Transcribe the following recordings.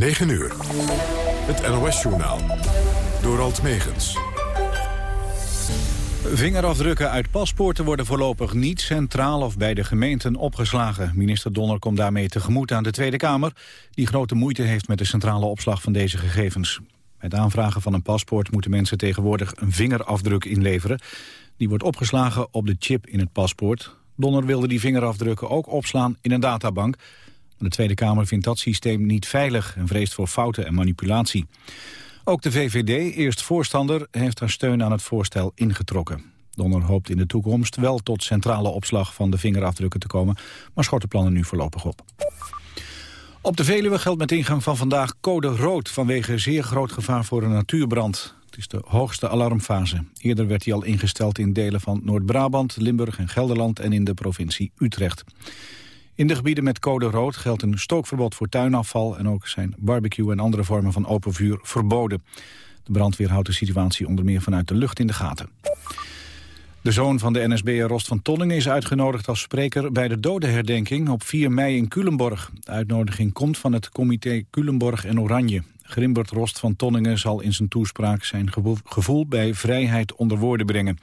9 uur. Het NOS-journaal. Door Alt Megens. Vingerafdrukken uit paspoorten worden voorlopig niet centraal of bij de gemeenten opgeslagen. Minister Donner komt daarmee tegemoet aan de Tweede Kamer... die grote moeite heeft met de centrale opslag van deze gegevens. Bij het aanvragen van een paspoort moeten mensen tegenwoordig een vingerafdruk inleveren. Die wordt opgeslagen op de chip in het paspoort. Donner wilde die vingerafdrukken ook opslaan in een databank. De Tweede Kamer vindt dat systeem niet veilig en vreest voor fouten en manipulatie. Ook de VVD, eerst voorstander, heeft haar steun aan het voorstel ingetrokken. Donner hoopt in de toekomst wel tot centrale opslag van de vingerafdrukken te komen, maar schort de plannen nu voorlopig op. Op de Veluwe geldt met ingang van vandaag code rood vanwege zeer groot gevaar voor een natuurbrand. Het is de hoogste alarmfase. Eerder werd hij al ingesteld in delen van Noord-Brabant, Limburg en Gelderland en in de provincie Utrecht. In de gebieden met code rood geldt een stookverbod voor tuinafval... en ook zijn barbecue en andere vormen van open vuur verboden. De brandweer houdt de situatie onder meer vanuit de lucht in de gaten. De zoon van de NSB'er Rost van Tonningen is uitgenodigd als spreker bij de dodenherdenking op 4 mei in Culemborg. De uitnodiging komt van het comité Culemborg en Oranje. Grimbert Rost van Tonningen zal in zijn toespraak zijn gevoel bij vrijheid onder woorden brengen.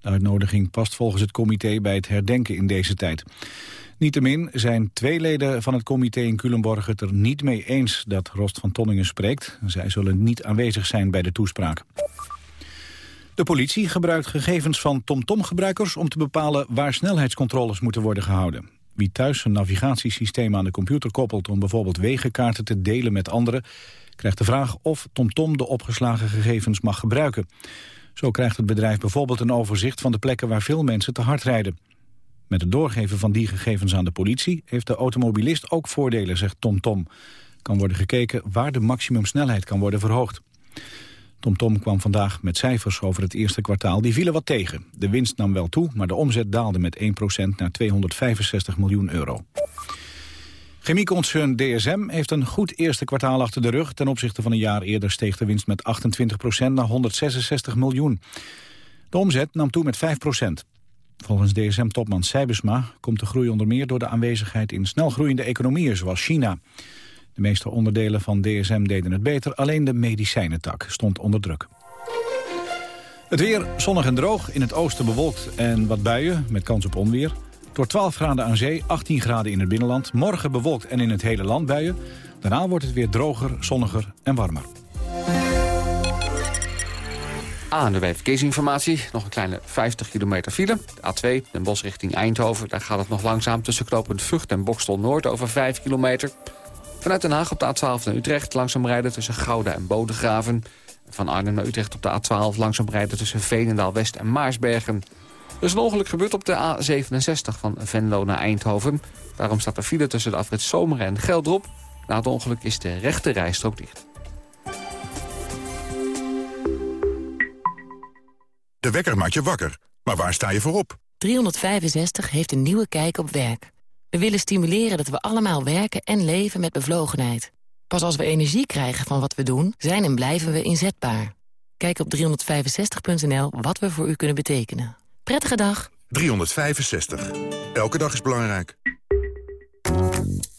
De uitnodiging past volgens het comité bij het herdenken in deze tijd. Niettemin zijn twee leden van het comité in Culemborg het er niet mee eens dat Rost van Tonningen spreekt. Zij zullen niet aanwezig zijn bij de toespraak. De politie gebruikt gegevens van TomTom-gebruikers om te bepalen waar snelheidscontroles moeten worden gehouden. Wie thuis een navigatiesysteem aan de computer koppelt om bijvoorbeeld wegenkaarten te delen met anderen, krijgt de vraag of TomTom de opgeslagen gegevens mag gebruiken. Zo krijgt het bedrijf bijvoorbeeld een overzicht van de plekken waar veel mensen te hard rijden. Met het doorgeven van die gegevens aan de politie heeft de automobilist ook voordelen, zegt TomTom. Tom. Kan worden gekeken waar de maximumsnelheid kan worden verhoogd. TomTom Tom kwam vandaag met cijfers over het eerste kwartaal. Die vielen wat tegen. De winst nam wel toe, maar de omzet daalde met 1% naar 265 miljoen euro. Chemieconcern DSM heeft een goed eerste kwartaal achter de rug. Ten opzichte van een jaar eerder steeg de winst met 28% naar 166 miljoen. De omzet nam toe met 5 Volgens DSM-topman Seibersma komt de groei onder meer door de aanwezigheid in snelgroeiende economieën zoals China. De meeste onderdelen van DSM deden het beter, alleen de medicijnentak stond onder druk. Het weer zonnig en droog, in het oosten bewolkt en wat buien met kans op onweer. Door 12 graden aan zee, 18 graden in het binnenland. Morgen bewolkt en in het hele land buien. Daarna wordt het weer droger, zonniger en warmer. Aan de Verkeersinformatie. Nog een kleine 50 kilometer file. De A2, Den Bosch richting Eindhoven. Daar gaat het nog langzaam tussen knooppunt Vught en Bokstel Noord over 5 kilometer. Vanuit Den Haag op de A12 naar Utrecht langzaam rijden tussen Gouda en Bodegraven. Van Arnhem naar Utrecht op de A12 langzaam rijden tussen Veenendaal West en Maarsbergen. Er is een ongeluk gebeurd op de A67 van Venlo naar Eindhoven. Daarom staat er file tussen de afrit Zomeren en Geldrop. Na het ongeluk is de rechte rijstrook dicht. De wekker maakt je wakker. Maar waar sta je voor op? 365 heeft een nieuwe kijk op werk. We willen stimuleren dat we allemaal werken en leven met bevlogenheid. Pas als we energie krijgen van wat we doen, zijn en blijven we inzetbaar. Kijk op 365.nl wat we voor u kunnen betekenen. Prettige dag. 365. Elke dag is belangrijk.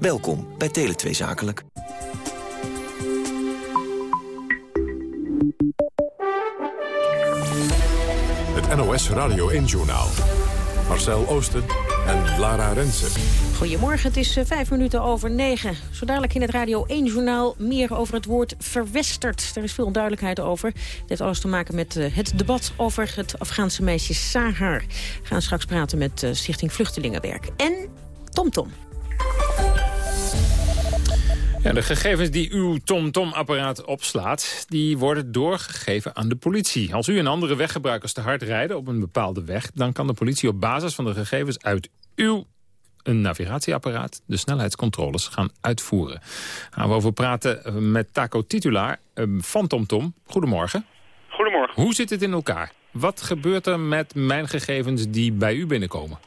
Welkom bij Tele2 Zakelijk. Het NOS Radio 1-journaal. Marcel Oosten en Lara Rensen. Goedemorgen, het is eh, vijf minuten over negen. Zo dadelijk in het Radio 1-journaal meer over het woord verwesterd. Er is veel onduidelijkheid over. Dit heeft alles te maken met eh, het debat over het Afghaanse meisje Sahar. We gaan straks praten met uh, Stichting Vluchtelingenwerk. En TomTom. Tom. Ja, de gegevens die uw TomTom-apparaat opslaat... die worden doorgegeven aan de politie. Als u en andere weggebruikers te hard rijden op een bepaalde weg... dan kan de politie op basis van de gegevens uit uw een navigatieapparaat de snelheidscontroles gaan uitvoeren. Gaan we over praten met Taco Titulaar ehm, van TomTom. Goedemorgen. Goedemorgen. Hoe zit het in elkaar? Wat gebeurt er met mijn gegevens die bij u binnenkomen?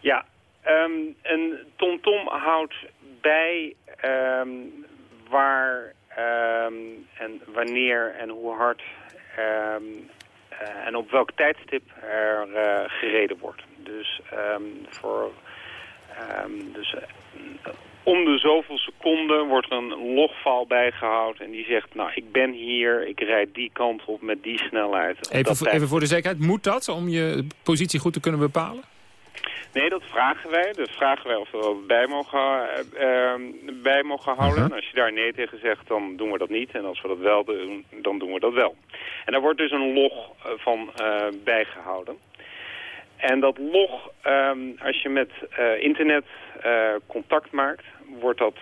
Ja, um, een TomTom houdt bij um, waar um, en wanneer en hoe hard uh, en op welk tijdstip er uh, gereden wordt. Dus voor dus, uh, om de zoveel seconden wordt een logval bijgehouden en die zegt, nou ik ben hier, ik rijd die kant op met die snelheid. Even, even voor de zekerheid, moet dat om je positie goed te kunnen bepalen? Nee, dat vragen wij. Dus vragen wij of we er bij mogen, uh, bij mogen houden. Uh -huh. Als je daar nee tegen zegt, dan doen we dat niet. En als we dat wel doen, dan doen we dat wel. En daar wordt dus een log van uh, bijgehouden. En dat log, um, als je met internet contact maakt, wordt dat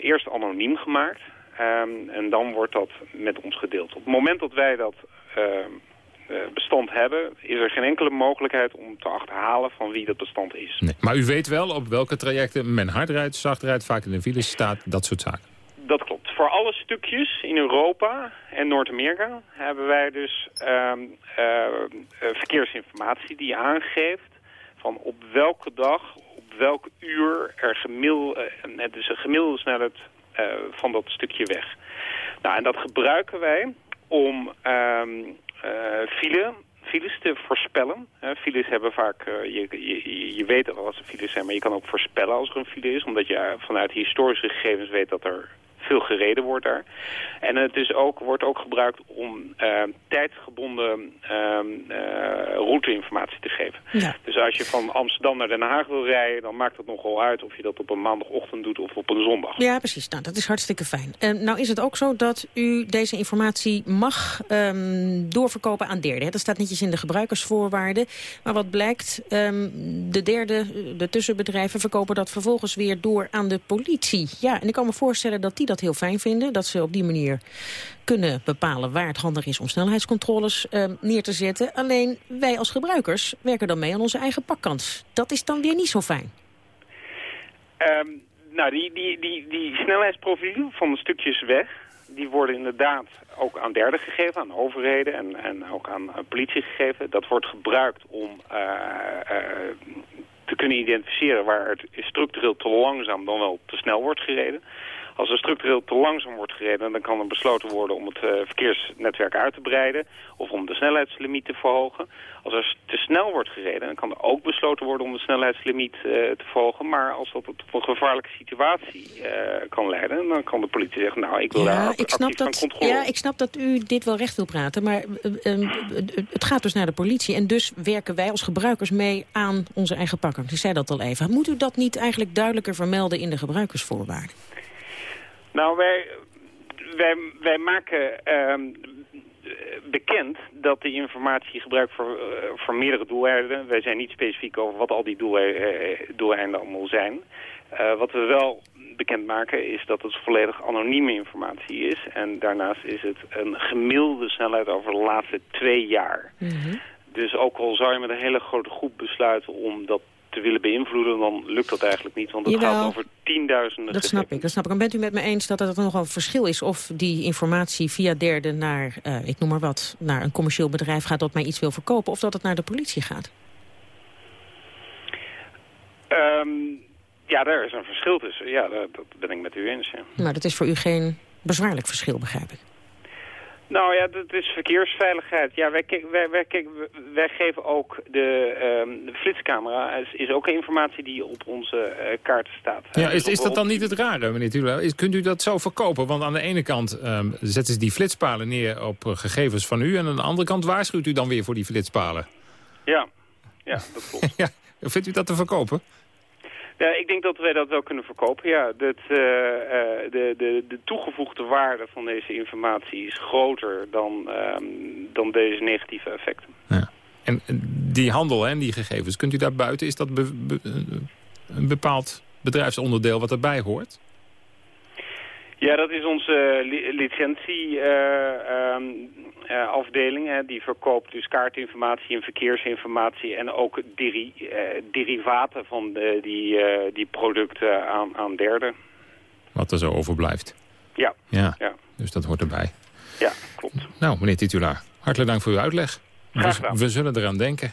eerst anoniem gemaakt. Um, en dan wordt dat met ons gedeeld. Op het moment dat wij dat bestand hebben, is er geen enkele mogelijkheid om te achterhalen van wie dat bestand is. Nee, maar u weet wel op welke trajecten men hard rijdt, zacht rijdt, vaak in de files staat, dat soort zaken. Dat klopt. Voor alle stukjes in Europa en Noord-Amerika hebben wij dus uh, uh, verkeersinformatie die aangeeft van op welke dag, op welk uur er gemiddelde, het is een gemiddelde snelheid uh, van dat stukje weg. Nou, en dat gebruiken wij om um, uh, file, files te voorspellen. Files hebben vaak, uh, je, je, je weet al als er files zijn, maar je kan ook voorspellen als er een file is. Omdat je vanuit historische gegevens weet dat er veel gereden wordt daar. En het is ook, wordt ook gebruikt om uh, tijdsgebonden uh, uh, routeinformatie te geven. Ja. Dus als je van Amsterdam naar Den Haag wil rijden... dan maakt het nogal uit of je dat op een maandagochtend doet of op een zondag. Ja, precies. Nou, dat is hartstikke fijn. En nou is het ook zo dat u deze informatie mag um, doorverkopen aan derden. Dat staat netjes in de gebruikersvoorwaarden. Maar wat blijkt, um, de derde, de tussenbedrijven verkopen dat vervolgens weer door aan de politie. Ja, en ik kan me voorstellen dat die dat heel fijn vinden. Dat ze op die manier kunnen bepalen waar het handig is om snelheidscontroles uh, neer te zetten. Alleen wij als gebruikers werken dan mee aan onze eigen pakkans. Dat is dan weer niet zo fijn. Um, nou, die, die, die, die snelheidsprofielen van de stukjes weg... die worden inderdaad ook aan derden gegeven, aan overheden en, en ook aan politie gegeven. Dat wordt gebruikt om uh, uh, te kunnen identificeren waar het structureel te langzaam dan wel te snel wordt gereden. Als er structureel te langzaam wordt gereden, dan kan er besloten worden om het uh, verkeersnetwerk uit te breiden of om de snelheidslimiet te verhogen. Als er te snel wordt gereden, dan kan er ook besloten worden om de snelheidslimiet uh, te verhogen. Maar als dat tot een gevaarlijke situatie uh, kan leiden, dan kan de politie zeggen, nou, ik wil ja, daar ik snap dat, controleren. Ja, ik snap dat u dit wel recht wil praten, maar het gaat dus naar de politie. En dus werken wij als gebruikers mee aan onze eigen pakken. Ik zei dat al even. Moet u dat niet eigenlijk duidelijker vermelden in de gebruikersvoorwaarden? Nou, wij, wij, wij maken uh, bekend dat die informatie gebruikt voor, uh, voor meerdere doeleinden. Wij zijn niet specifiek over wat al die doeleinden allemaal zijn. Uh, wat we wel bekend maken is dat het volledig anonieme informatie is. En daarnaast is het een gemiddelde snelheid over de laatste twee jaar. Mm -hmm. Dus ook al zou je met een hele grote groep besluiten om dat te willen beïnvloeden, dan lukt dat eigenlijk niet. Want het Jawel, gaat over tienduizenden Dat snap ik, dat snap ik. En bent u met me eens dat het nogal verschil is of die informatie via derden naar, uh, ik noem maar wat, naar een commercieel bedrijf gaat dat mij iets wil verkopen, of dat het naar de politie gaat? Um, ja, daar is een verschil tussen. Ja, dat, dat ben ik met u eens. Ja. Maar dat is voor u geen bezwaarlijk verschil, begrijp ik. Nou ja, dat is verkeersveiligheid. Ja, wij, wij, wij, wij geven ook de, um, de flitscamera. Is, is ook informatie die op onze uh, kaarten staat. Ja, is, is dat dan niet het rare, meneer Tula? Kunt u dat zo verkopen? Want aan de ene kant um, zetten ze die flitspalen neer op uh, gegevens van u... en aan de andere kant waarschuwt u dan weer voor die flitspalen. Ja, ja dat klopt. ja, Vindt u dat te verkopen? Ja, ik denk dat wij dat wel kunnen verkopen, ja. Dat, uh, de, de, de toegevoegde waarde van deze informatie is groter dan, uh, dan deze negatieve effecten. Ja. En die handel en die gegevens, kunt u daar buiten, is dat be, be, een bepaald bedrijfsonderdeel wat erbij hoort? Ja, dat is onze licentieafdeling. Uh, uh, die verkoopt dus kaartinformatie en verkeersinformatie... en ook deri uh, derivaten van de, die, die producten aan, aan derden. Wat er zo overblijft. Ja. ja. ja. Dus dat hoort erbij. Ja, klopt. Nou, meneer titulaar, hartelijk dank voor uw uitleg. Graag gedaan. We, we zullen eraan denken.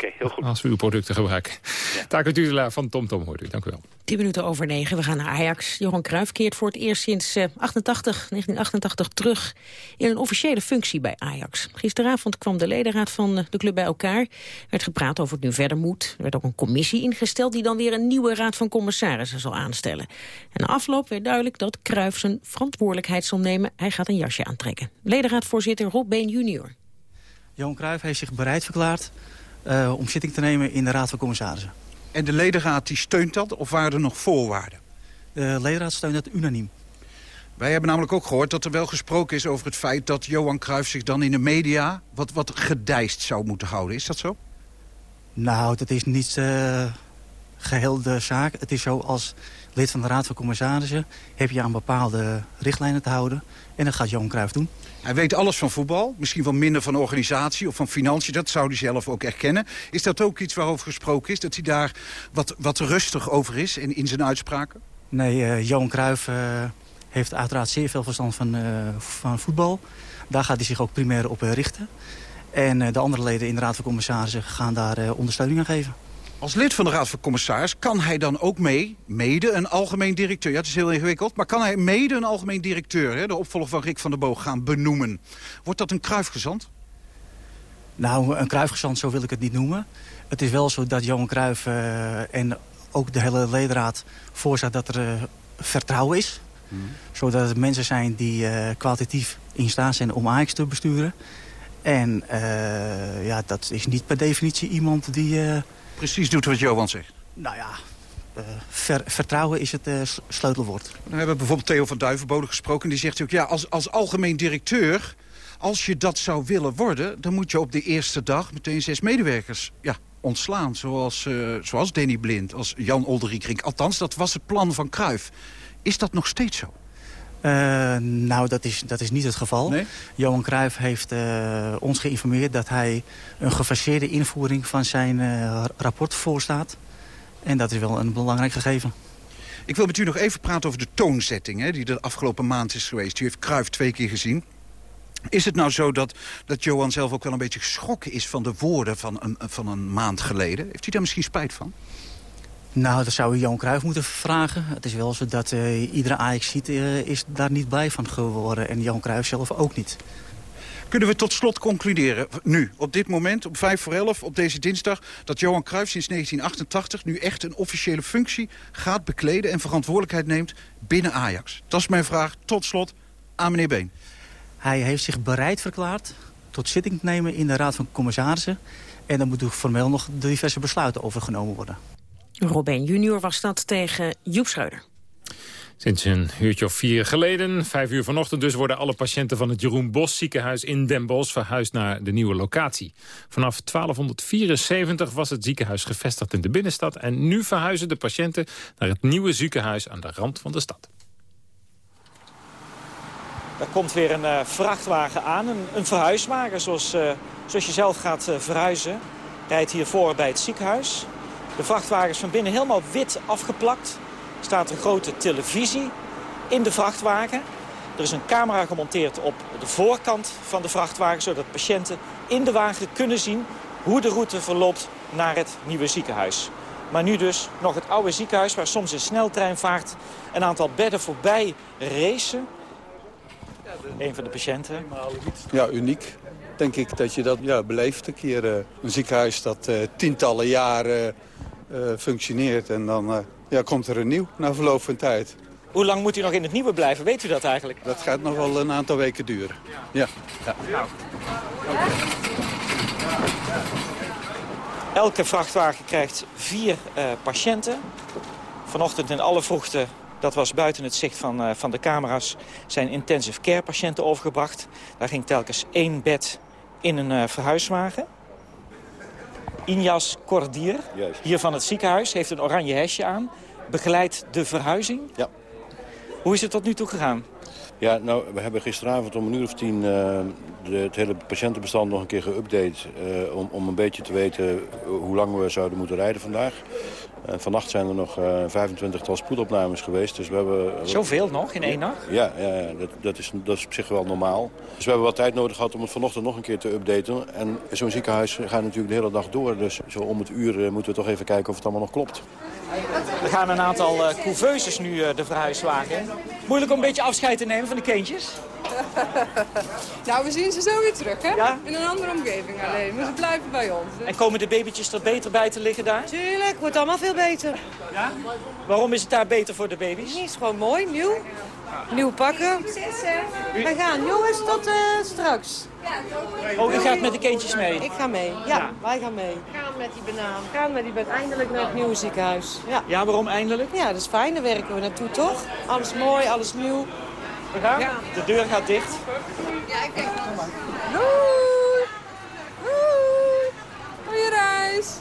Oké, heel goed. Als we uw producten gebruiken. Ja. Taco Tudela van TomTom Tom, hoort u. Dank u wel. 10 minuten over 9. We gaan naar Ajax. Johan Cruijff keert voor het eerst sinds uh, 88, 1988 terug in een officiële functie bij Ajax. Gisteravond kwam de ledenraad van de club bij elkaar. Er werd gepraat over het nu verder moet. Er werd ook een commissie ingesteld die dan weer een nieuwe raad van commissarissen zal aanstellen. En na afloop werd duidelijk dat Cruijff zijn verantwoordelijkheid zal nemen. Hij gaat een jasje aantrekken. Ledenraadvoorzitter Rob Been junior. Johan Cruijff heeft zich bereid verklaard uh, om zitting te nemen in de Raad van Commissarissen. En de ledenraad die steunt dat of waren er nog voorwaarden? De ledenraad steunt dat unaniem. Wij hebben namelijk ook gehoord dat er wel gesproken is over het feit... dat Johan Cruijff zich dan in de media wat, wat gedijst zou moeten houden. Is dat zo? Nou, dat is niet uh, geheel de zaak. Het is zo als lid van de Raad van Commissarissen... heb je aan bepaalde richtlijnen te houden. En dat gaat Johan Cruijff doen. Hij weet alles van voetbal, misschien wel minder van organisatie of van financiën. Dat zou hij zelf ook erkennen. Is dat ook iets waarover gesproken is? Dat hij daar wat, wat rustig over is in, in zijn uitspraken? Nee, uh, Johan Cruijff uh, heeft uiteraard zeer veel verstand van, uh, van voetbal. Daar gaat hij zich ook primair op richten. En de andere leden in de Raad van Commissarissen gaan daar ondersteuning aan geven. Als lid van de Raad van Commissaris kan hij dan ook mee, mede een algemeen directeur. Ja, het is heel ingewikkeld, maar kan hij mede een algemeen directeur... Hè, de opvolger van Rick van der Boog, gaan benoemen? Wordt dat een kruifgezant? Nou, een kruifgezant, zo wil ik het niet noemen. Het is wel zo dat Johan Cruijff uh, en ook de hele ledenraad voorstaat dat er uh, vertrouwen is. Hmm. Zodat het mensen zijn die uh, kwalitatief in staat zijn om Ajax te besturen. En ja, dat is niet per definitie iemand die precies doet wat Johan zegt? Nou ja, uh, ver, vertrouwen is het uh, sleutelwoord. We hebben bijvoorbeeld Theo van Duivenbode gesproken. Die zegt ook, ja, als, als algemeen directeur... als je dat zou willen worden... dan moet je op de eerste dag meteen zes medewerkers ja, ontslaan. Zoals, uh, zoals Danny Blind, als Jan Olderiekrink. Althans, dat was het plan van Cruijff. Is dat nog steeds zo? Uh, nou, dat is, dat is niet het geval. Nee? Johan Cruijff heeft uh, ons geïnformeerd dat hij een gefaseerde invoering van zijn uh, rapport voorstaat. En dat is wel een belangrijk gegeven. Ik wil met u nog even praten over de toonzetting hè, die de afgelopen maand is geweest. U heeft Cruijff twee keer gezien. Is het nou zo dat, dat Johan zelf ook wel een beetje geschrokken is van de woorden van een, van een maand geleden? Heeft u daar misschien spijt van? Nou, dat zou je Johan Cruijff moeten vragen. Het is wel zo dat uh, iedere Ajax ziet uh, is daar niet blij van geworden. En Johan Cruijff zelf ook niet. Kunnen we tot slot concluderen, nu, op dit moment, op 5 voor 11, op deze dinsdag... dat Johan Cruijff sinds 1988 nu echt een officiële functie gaat bekleden... en verantwoordelijkheid neemt binnen Ajax? Dat is mijn vraag, tot slot, aan meneer Been. Hij heeft zich bereid verklaard tot zitting te nemen in de Raad van Commissarissen. En dan moeten formeel nog diverse besluiten overgenomen worden. Robin junior was dat tegen Joep Schreuder. Sinds een uurtje of vier geleden, vijf uur vanochtend dus... worden alle patiënten van het Jeroen Bos ziekenhuis in Den Bosch... verhuisd naar de nieuwe locatie. Vanaf 1274 was het ziekenhuis gevestigd in de binnenstad... en nu verhuizen de patiënten naar het nieuwe ziekenhuis aan de rand van de stad. Er komt weer een uh, vrachtwagen aan, een, een verhuiswagen zoals, uh, zoals je zelf gaat uh, verhuizen. Rijdt hiervoor bij het ziekenhuis. De vrachtwagen is van binnen helemaal wit afgeplakt. Er staat een grote televisie in de vrachtwagen. Er is een camera gemonteerd op de voorkant van de vrachtwagen... zodat patiënten in de wagen kunnen zien hoe de route verloopt naar het nieuwe ziekenhuis. Maar nu dus nog het oude ziekenhuis waar soms een sneltreinvaart... een aantal bedden voorbij racen. Een van de patiënten. Ja, uniek. Denk ik dat je dat ja, beleeft een keer. Uh, een ziekenhuis dat uh, tientallen jaren functioneert. En dan uh, ja, komt er een nieuw na verloop van tijd. Hoe lang moet u nog in het nieuwe blijven? Weet u dat eigenlijk? Dat gaat nog wel een aantal weken duren. Ja. ja. Elke vrachtwagen krijgt vier uh, patiënten. Vanochtend in alle vroegte, dat was buiten het zicht van, uh, van de camera's... zijn intensive care patiënten overgebracht. Daar ging telkens één bed in een uh, verhuiswagen. Injas Cordier, hier van het ziekenhuis, heeft een oranje hesje aan. Begeleidt de verhuizing. Ja. Hoe is het tot nu toe gegaan? Ja, nou, we hebben gisteravond om een uur of tien uh, de, het hele patiëntenbestand nog een keer geüpdate... Uh, om, om een beetje te weten hoe lang we zouden moeten rijden vandaag. Uh, vannacht zijn er nog 25 tal spoedopnames geweest. Dus we hebben, Zoveel nog in één nacht? Ja, ja, ja dat, dat, is, dat is op zich wel normaal. Dus we hebben wat tijd nodig gehad om het vanochtend nog een keer te updaten. En zo'n ziekenhuis gaat natuurlijk de hele dag door. Dus zo om het uur moeten we toch even kijken of het allemaal nog klopt. Er gaan een aantal couveuses nu de verhuiswagen in. Moeilijk om een beetje afscheid te nemen van de kindjes? nou, we zien ze zo weer terug, hè? Ja? In een andere omgeving alleen. Maar ze blijven bij ons. En komen de babytjes er beter bij te liggen daar? Tuurlijk, wordt allemaal veel beter. Ja? Waarom is het daar beter voor de baby's? Het is gewoon mooi, nieuw. Nieuw pakken. We gaan, jongens, tot uh, straks. Oh, u gaat met de kindjes mee? Ik ga mee, ja, ja. wij gaan mee. Gaan met die banaan. Gaan met die banaan. Eindelijk naar het nieuwe ziekenhuis. Ja. ja, waarom eindelijk? Ja, dat is fijn, daar werken we naartoe, toch? Alles mooi, alles nieuw. We gaan? Ja. De deur gaat dicht. Ja, ik denk... Doei! Doei! Goeie reis!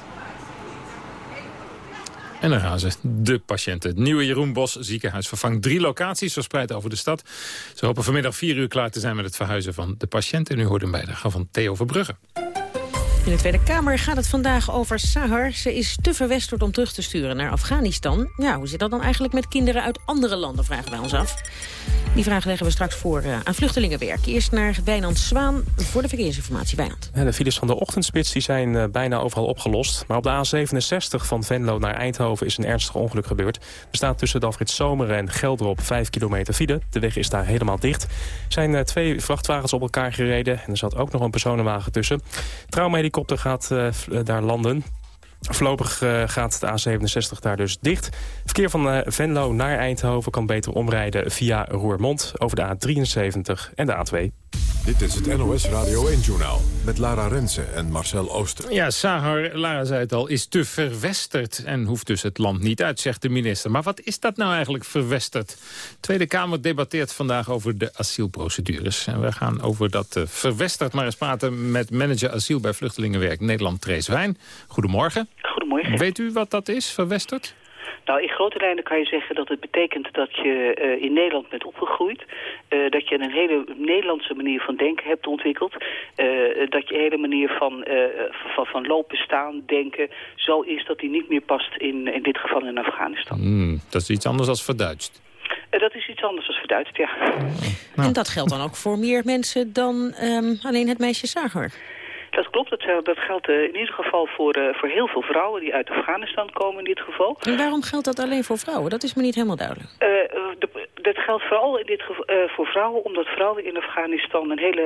En dan gaan ze, de patiënten. Het nieuwe Jeroen Bos ziekenhuis vervangt drie locaties verspreid over de stad. Ze hopen vanmiddag vier uur klaar te zijn met het verhuizen van de patiënten. En u hoort een bijdrage van Theo Verbrugge. In de Tweede Kamer gaat het vandaag over Sahar. Ze is te verwesterd om terug te sturen naar Afghanistan. Ja, hoe zit dat dan eigenlijk met kinderen uit andere landen, vragen wij ons af. Die vraag leggen we straks voor uh, aan Vluchtelingenwerk. Eerst naar Wijnand Zwaan voor de verkeersinformatie. Wijnand. De files van de ochtendspits die zijn uh, bijna overal opgelost. Maar op de A67 van Venlo naar Eindhoven is een ernstig ongeluk gebeurd. Er staat tussen Dalfrit Zomeren en Gelderop 5 kilometer file. De weg is daar helemaal dicht. Er zijn uh, twee vrachtwagens op elkaar gereden. En er zat ook nog een personenwagen tussen. Traumahelikopter gaat daar landen. Voorlopig uh, gaat de A67 daar dus dicht. Verkeer van Venlo naar Eindhoven kan beter omrijden via Roermond... over de A73 en de A2. Dit is het NOS Radio 1-journaal met Lara Rensen en Marcel Ooster. Ja, Sahar, Lara zei het al, is te verwesterd en hoeft dus het land niet uit, zegt de minister. Maar wat is dat nou eigenlijk verwesterd? De Tweede Kamer debatteert vandaag over de asielprocedures. En we gaan over dat uh, verwesterd maar eens praten met manager asiel bij Vluchtelingenwerk Nederland, Trees Wijn. Goedemorgen. Goedemorgen. Weet u wat dat is, verwesterd? Nou, in grote lijnen kan je zeggen dat het betekent dat je uh, in Nederland bent opgegroeid. Uh, dat je een hele Nederlandse manier van denken hebt ontwikkeld. Uh, dat je hele manier van, van, van, lopen, staan, denken zo is dat die niet meer past in, in dit geval in Afghanistan. Mm, dat is iets anders dan verduidst. dat is iets anders dan verduidst, ja. Nou. En dat geldt dan ook voor meer mensen dan um, alleen het meisje Zager? Dat klopt, dat, dat geldt uh, in ieder geval voor, uh, voor heel veel vrouwen die uit Afghanistan komen in dit geval. En waarom geldt dat alleen voor vrouwen? Dat is me niet helemaal duidelijk. De, dat geldt vooral in dit geval, voor vrouwen omdat vrouwen in Afghanistan een hele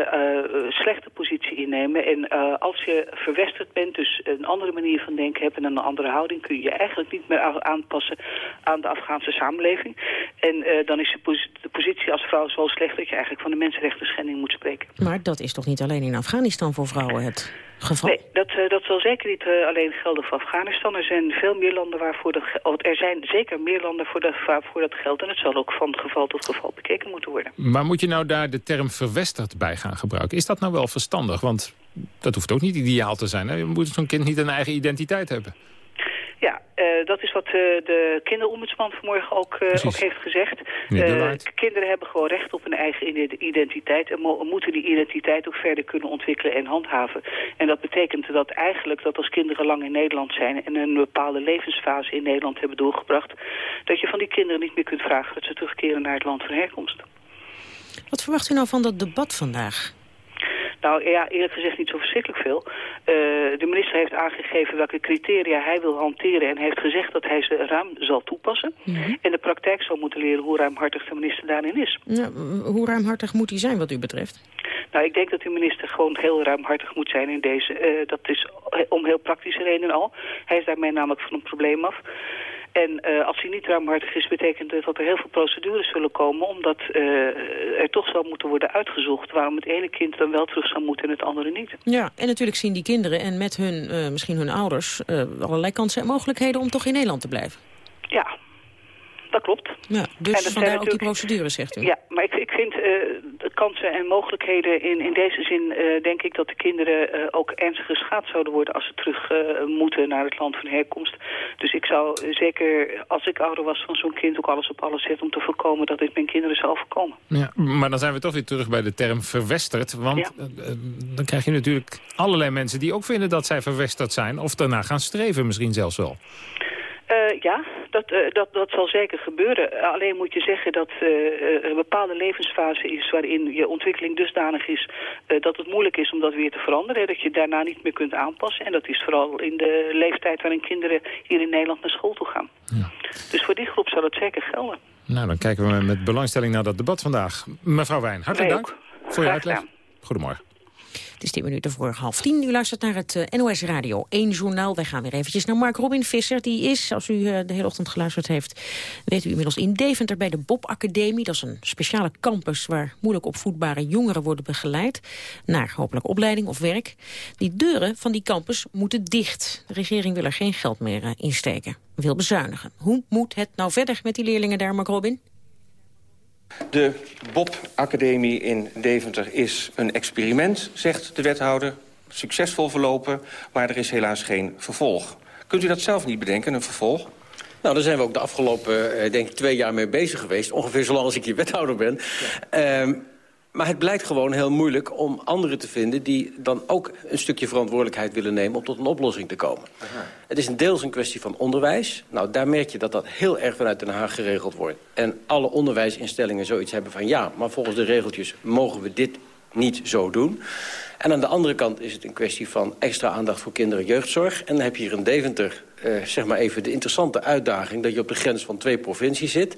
slechte positie innemen. En als je verwesterd bent, dus een andere manier van denken hebt en een andere houding, kun je je eigenlijk niet meer aanpassen aan de Afghaanse samenleving. En dan is posi de positie als vrouw zo slecht dat je eigenlijk van de mensenrechten schending moet spreken. Maar dat is toch niet alleen in Afghanistan voor vrouwen het geval? Nee, dat, uh, dat zal zeker niet uh, alleen gelden voor Afghanistan. Er zijn veel meer landen waarvoor dat Er zijn zeker meer landen voor dat, waarvoor dat geldt. En het zal ook van geval tot geval bekeken moeten worden. Maar moet je nou daar de term verwesterd bij gaan gebruiken? Is dat nou wel verstandig? Want dat hoeft ook niet ideaal te zijn. Hè? Je moet zo'n kind niet een eigen identiteit hebben. Uh, dat is wat uh, de kinderombudsman vanmorgen ook, uh, ook heeft gezegd. kinderen hebben gewoon recht op een eigen identiteit... en mo moeten die identiteit ook verder kunnen ontwikkelen en handhaven. En dat betekent dat eigenlijk dat als kinderen lang in Nederland zijn... en een bepaalde levensfase in Nederland hebben doorgebracht... dat je van die kinderen niet meer kunt vragen dat ze terugkeren naar het land van herkomst. Wat verwacht u nou van dat debat vandaag? Nou ja, eerlijk gezegd niet zo verschrikkelijk veel. Uh, de minister heeft aangegeven welke criteria hij wil hanteren... en heeft gezegd dat hij ze ruim zal toepassen. Mm -hmm. En de praktijk zal moeten leren hoe ruimhartig de minister daarin is. Ja, hoe ruimhartig moet hij zijn wat u betreft? Nou, ik denk dat de minister gewoon heel ruimhartig moet zijn in deze. Uh, dat is om heel praktische redenen al. Hij is daarmee namelijk van een probleem af. En als die niet ruimhartig is, betekent dat dat er heel veel procedures zullen komen... omdat er toch zal moeten worden uitgezocht waarom het ene kind dan wel terug zou moeten en het andere niet. Ja, en natuurlijk zien die kinderen en met hun, misschien hun ouders... allerlei kansen en mogelijkheden om toch in Nederland te blijven. Ja, dat klopt. Ja, dus vandaar ook die procedure, zegt u? Ja, maar ik, ik vind uh, de kansen en mogelijkheden in, in deze zin... Uh, denk ik dat de kinderen uh, ook ernstig geschaad zouden worden... als ze terug moeten naar het land van herkomst. Dus ik zou zeker, als ik ouder was van zo'n kind... ook alles op alles zetten om te voorkomen dat dit mijn kinderen zou overkomen. Ja, maar dan zijn we toch weer terug bij de term verwesterd. Want dan krijg je natuurlijk allerlei mensen die ook vinden dat zij verwesterd zijn... of daarna gaan streven misschien zelfs wel. Uh, ja, dat, uh, dat, dat zal zeker gebeuren. Alleen moet je zeggen dat uh, een bepaalde levensfase is... waarin je ontwikkeling dusdanig is dat het moeilijk is om dat weer te veranderen. Dat je daarna niet meer kunt aanpassen. En dat is vooral in de leeftijd waarin kinderen hier in Nederland naar school toe gaan. Ja. Dus voor die groep zal het zeker gelden. Nou, dan kijken we met belangstelling naar dat debat vandaag. Mevrouw Wijn, hartelijk dank voor je uitleg. Goedemorgen. Het is 10 minuten voor half tien. U luistert naar het uh, NOS Radio 1 journaal. Wij gaan weer eventjes naar Mark Robin Visser. Die is, als u uh, de hele ochtend geluisterd heeft... weet u inmiddels in Deventer bij de Bob Academie. Dat is een speciale campus waar moeilijk opvoedbare jongeren worden begeleid... naar hopelijk opleiding of werk. Die deuren van die campus moeten dicht. De regering wil er geen geld meer uh, insteken. Wil bezuinigen. Hoe moet het nou verder met die leerlingen daar, Mark Robin? De Bob-academie in Deventer is een experiment, zegt de wethouder. Succesvol verlopen, maar er is helaas geen vervolg. Kunt u dat zelf niet bedenken, een vervolg? Nou, daar zijn we ook de afgelopen, eh, denk ik, twee jaar mee bezig geweest. Ongeveer zolang als ik hier wethouder ben. Ja. Uh, maar het blijkt gewoon heel moeilijk om anderen te vinden... die dan ook een stukje verantwoordelijkheid willen nemen... om tot een oplossing te komen. Aha. Het is een deels een kwestie van onderwijs. Nou, daar merk je dat dat heel erg vanuit Den Haag geregeld wordt. En alle onderwijsinstellingen zoiets hebben van... ja, maar volgens de regeltjes mogen we dit niet zo doen. En aan de andere kant is het een kwestie van extra aandacht voor kinder- en jeugdzorg. En dan heb je hier in Deventer, uh, zeg maar even, de interessante uitdaging... dat je op de grens van twee provincies zit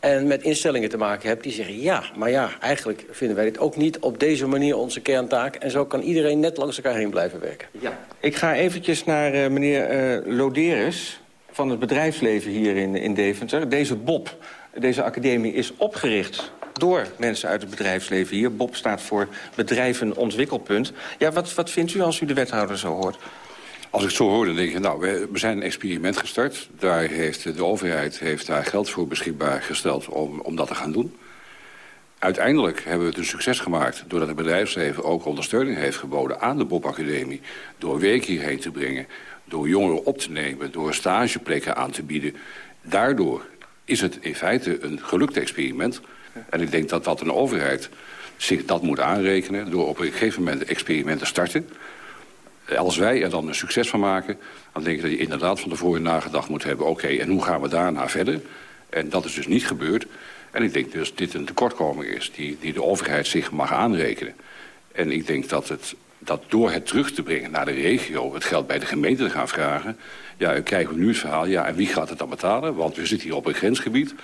en met instellingen te maken hebt die zeggen... ja, maar ja, eigenlijk vinden wij dit ook niet op deze manier onze kerntaak... en zo kan iedereen net langs elkaar heen blijven werken. Ja. Ik ga eventjes naar uh, meneer uh, van het bedrijfsleven hier in, in Deventer. Deze Bob, deze academie, is opgericht door mensen uit het bedrijfsleven hier. Bob staat voor Bedrijvenontwikkelpunt. Ja, wat, wat vindt u als u de wethouder zo hoort? Als ik het zo hoor, dan denk ik, nou, we, we zijn een experiment gestart. Daar heeft de overheid heeft daar geld voor beschikbaar gesteld om, om dat te gaan doen. Uiteindelijk hebben we het een succes gemaakt... doordat het bedrijfsleven ook ondersteuning heeft geboden aan de Bob Academie... door werk hierheen te brengen, door jongeren op te nemen... door stageplekken aan te bieden. Daardoor is het in feite een gelukt experiment. En ik denk dat dat een overheid zich dat moet aanrekenen... door op een gegeven moment experimenten te starten als wij er dan een succes van maken... dan denk ik dat je inderdaad van tevoren nagedacht moet hebben... oké, en hoe gaan we daarna verder? En dat is dus niet gebeurd. En ik denk dus dat dit een tekortkoming is die, die de overheid zich mag aanrekenen. En ik denk dat, het, dat door het terug te brengen naar de regio... het geld bij de gemeente te gaan vragen... ja, krijgen we nu het verhaal, ja, en wie gaat het dan betalen? Want we zitten hier op een grensgebied.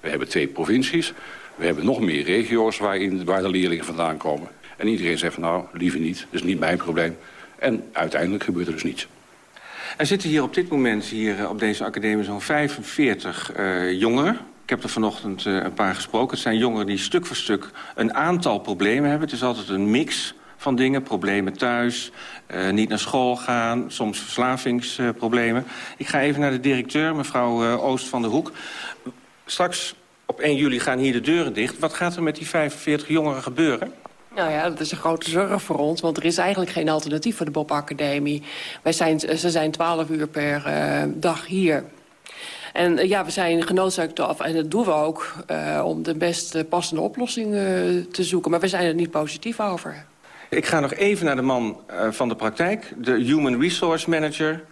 We hebben twee provincies. We hebben nog meer regio's waarin, waar de leerlingen vandaan komen. En iedereen zegt van nou, liever niet, dat is niet mijn probleem. En uiteindelijk gebeurt er dus niets. Er zitten hier op dit moment hier eh, op deze academie zo'n 45 uh, jongeren. Ik heb er vanochtend uh, een paar gesproken. Het zijn jongeren die stuk voor stuk een aantal problemen hebben. Het is altijd een mix van dingen. Problemen thuis, niet naar school gaan, soms verslavingsproblemen. ik ga even naar de directeur, mevrouw Oost van der Hoek. Straks op 1 juli gaan hier de deuren dicht. Wat gaat er met die 45 jongeren gebeuren? Nou ja, dat is een grote zorg voor ons, want er is eigenlijk geen alternatief voor de Bob Academie. Wij zijn, ze zijn 12 uur per uh, dag hier. En uh, ja, we zijn genoodzaakt, af, en dat doen we ook, uh, om de best passende oplossing te zoeken. Maar we zijn er niet positief over. Ik ga nog even naar de man van de praktijk, de Human Resource Manager.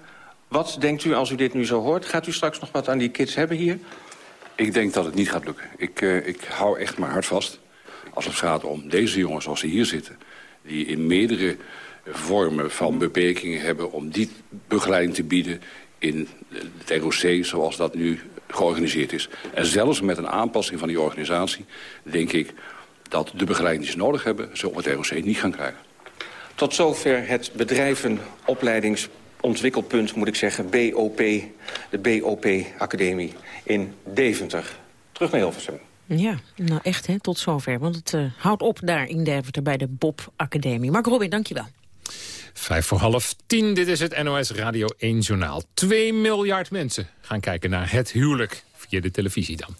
Wat denkt u als u dit nu zo hoort? Gaat u straks nog wat aan die kids hebben hier? Ik denk dat het niet gaat lukken. Ik, ik hou echt mijn hart vast als het gaat om deze jongens zoals ze hier zitten... die in meerdere vormen van beperkingen hebben... om die begeleiding te bieden in het ROC zoals dat nu georganiseerd is. En zelfs met een aanpassing van die organisatie... denk ik dat de begeleiding die ze nodig hebben... ze op het ROC niet gaan krijgen. Tot zover het bedrijvenopleidings ontwikkelpunt, moet ik zeggen, BOP, de BOP-academie in Deventer. Terug naar Hilversum. Ja, nou echt, hè, tot zover. Want het uh, houdt op daar in Deventer bij de Bob Academie. Mark Robin, dankjewel. Vijf voor half tien, dit is het NOS Radio 1 Journaal. Twee miljard mensen gaan kijken naar het huwelijk. Via de televisie dan.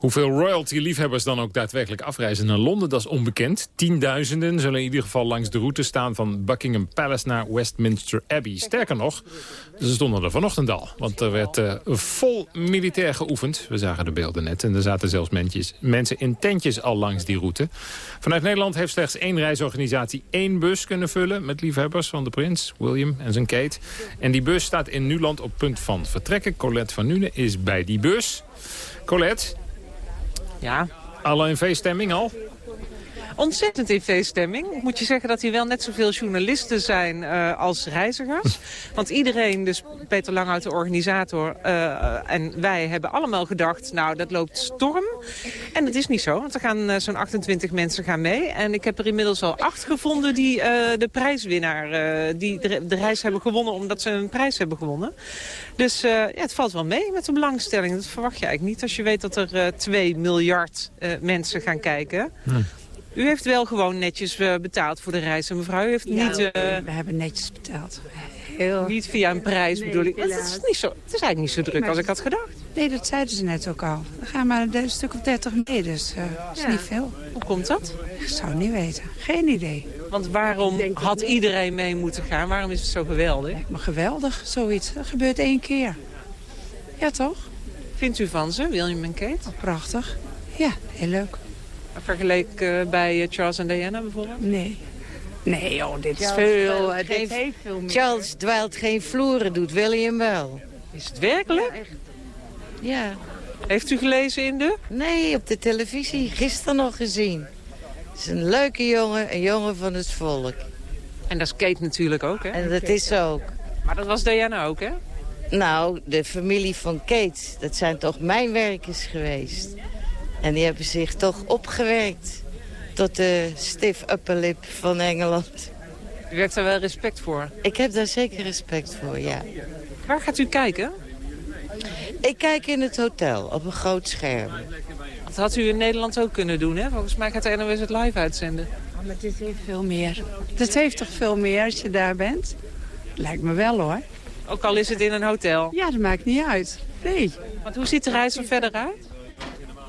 Hoeveel royalty-liefhebbers dan ook daadwerkelijk afreizen naar Londen, dat is onbekend. Tienduizenden zullen in ieder geval langs de route staan van Buckingham Palace naar Westminster Abbey. Sterker nog, ze stonden er vanochtend al, want er werd uh, vol militair geoefend. We zagen de beelden net en er zaten zelfs mentjes, mensen in tentjes al langs die route. Vanuit Nederland heeft slechts één reisorganisatie één bus kunnen vullen... met liefhebbers van de prins, William en zijn Kate. En die bus staat in Nuland op punt van vertrekken. Colette van Nuenen is bij die bus. Colette, ja. Alle in feeststemming al? Ontzettend in feeststemming. Moet je zeggen dat hier wel net zoveel journalisten zijn uh, als reizigers. Want iedereen, dus Peter Langhout, de organisator, uh, en wij hebben allemaal gedacht... nou, dat loopt storm. En dat is niet zo, want er gaan uh, zo'n 28 mensen gaan mee. En ik heb er inmiddels al acht gevonden die de prijswinnaar... die de, de, reis hebben gewonnen omdat ze een prijs hebben gewonnen. Dus ja, het valt wel mee met de belangstelling. Dat verwacht je eigenlijk niet als je weet dat er 2 miljard mensen gaan kijken. U heeft wel gewoon netjes uh, betaald voor de reis. En mevrouw u heeft ja, niet... Uh, we hebben netjes betaald. Heel... Niet via een prijs nee, bedoel ik. Het is, niet zo, het is eigenlijk niet zo druk als ik had gedacht. Nee, dat zeiden ze net ook al. We gaan maar een stuk of dertig mee, dus uh, dat is ja. niet veel. Hoe komt dat? Ik zou niet weten. Geen idee. Want waarom had iedereen mee moeten gaan? Waarom is het zo geweldig? Lijkt me geweldig, zoiets. Dat gebeurt één keer. Ja, toch? Vindt u van ze, William en Kate? Oh, prachtig. Ja, heel leuk. Vergeleken uh, bij Charles en Diana bijvoorbeeld? Nee. Nee joh, dit Charles is veel. Heeft veel meer. Charles dwijlt geen vloeren, doet William wel. Is het werkelijk? Ja, echt. ja. Heeft u gelezen in de? Nee, op de televisie. Gisteren nog gezien. Het is een leuke jongen, een jongen van het volk. En dat is Kate natuurlijk ook, hè? En dat is ook. Maar dat was Diana ook, hè? Nou, de familie van Kate, dat zijn toch mijn werkers geweest. En die hebben zich toch opgewerkt tot de stiff upper lip van Engeland. U heeft daar wel respect voor? Ik heb daar zeker respect voor, ja. Waar gaat u kijken? Ik kijk in het hotel, op een groot scherm. Dat had u in Nederland ook kunnen doen, hè? Volgens mij gaat de NOS het live uitzenden. Oh, maar dit heeft veel meer. Het heeft toch veel meer als je daar bent? Lijkt me wel, hoor. Ook al is het in een hotel? Ja, dat maakt niet uit. Nee. Want hoe ziet de reis er verder uit?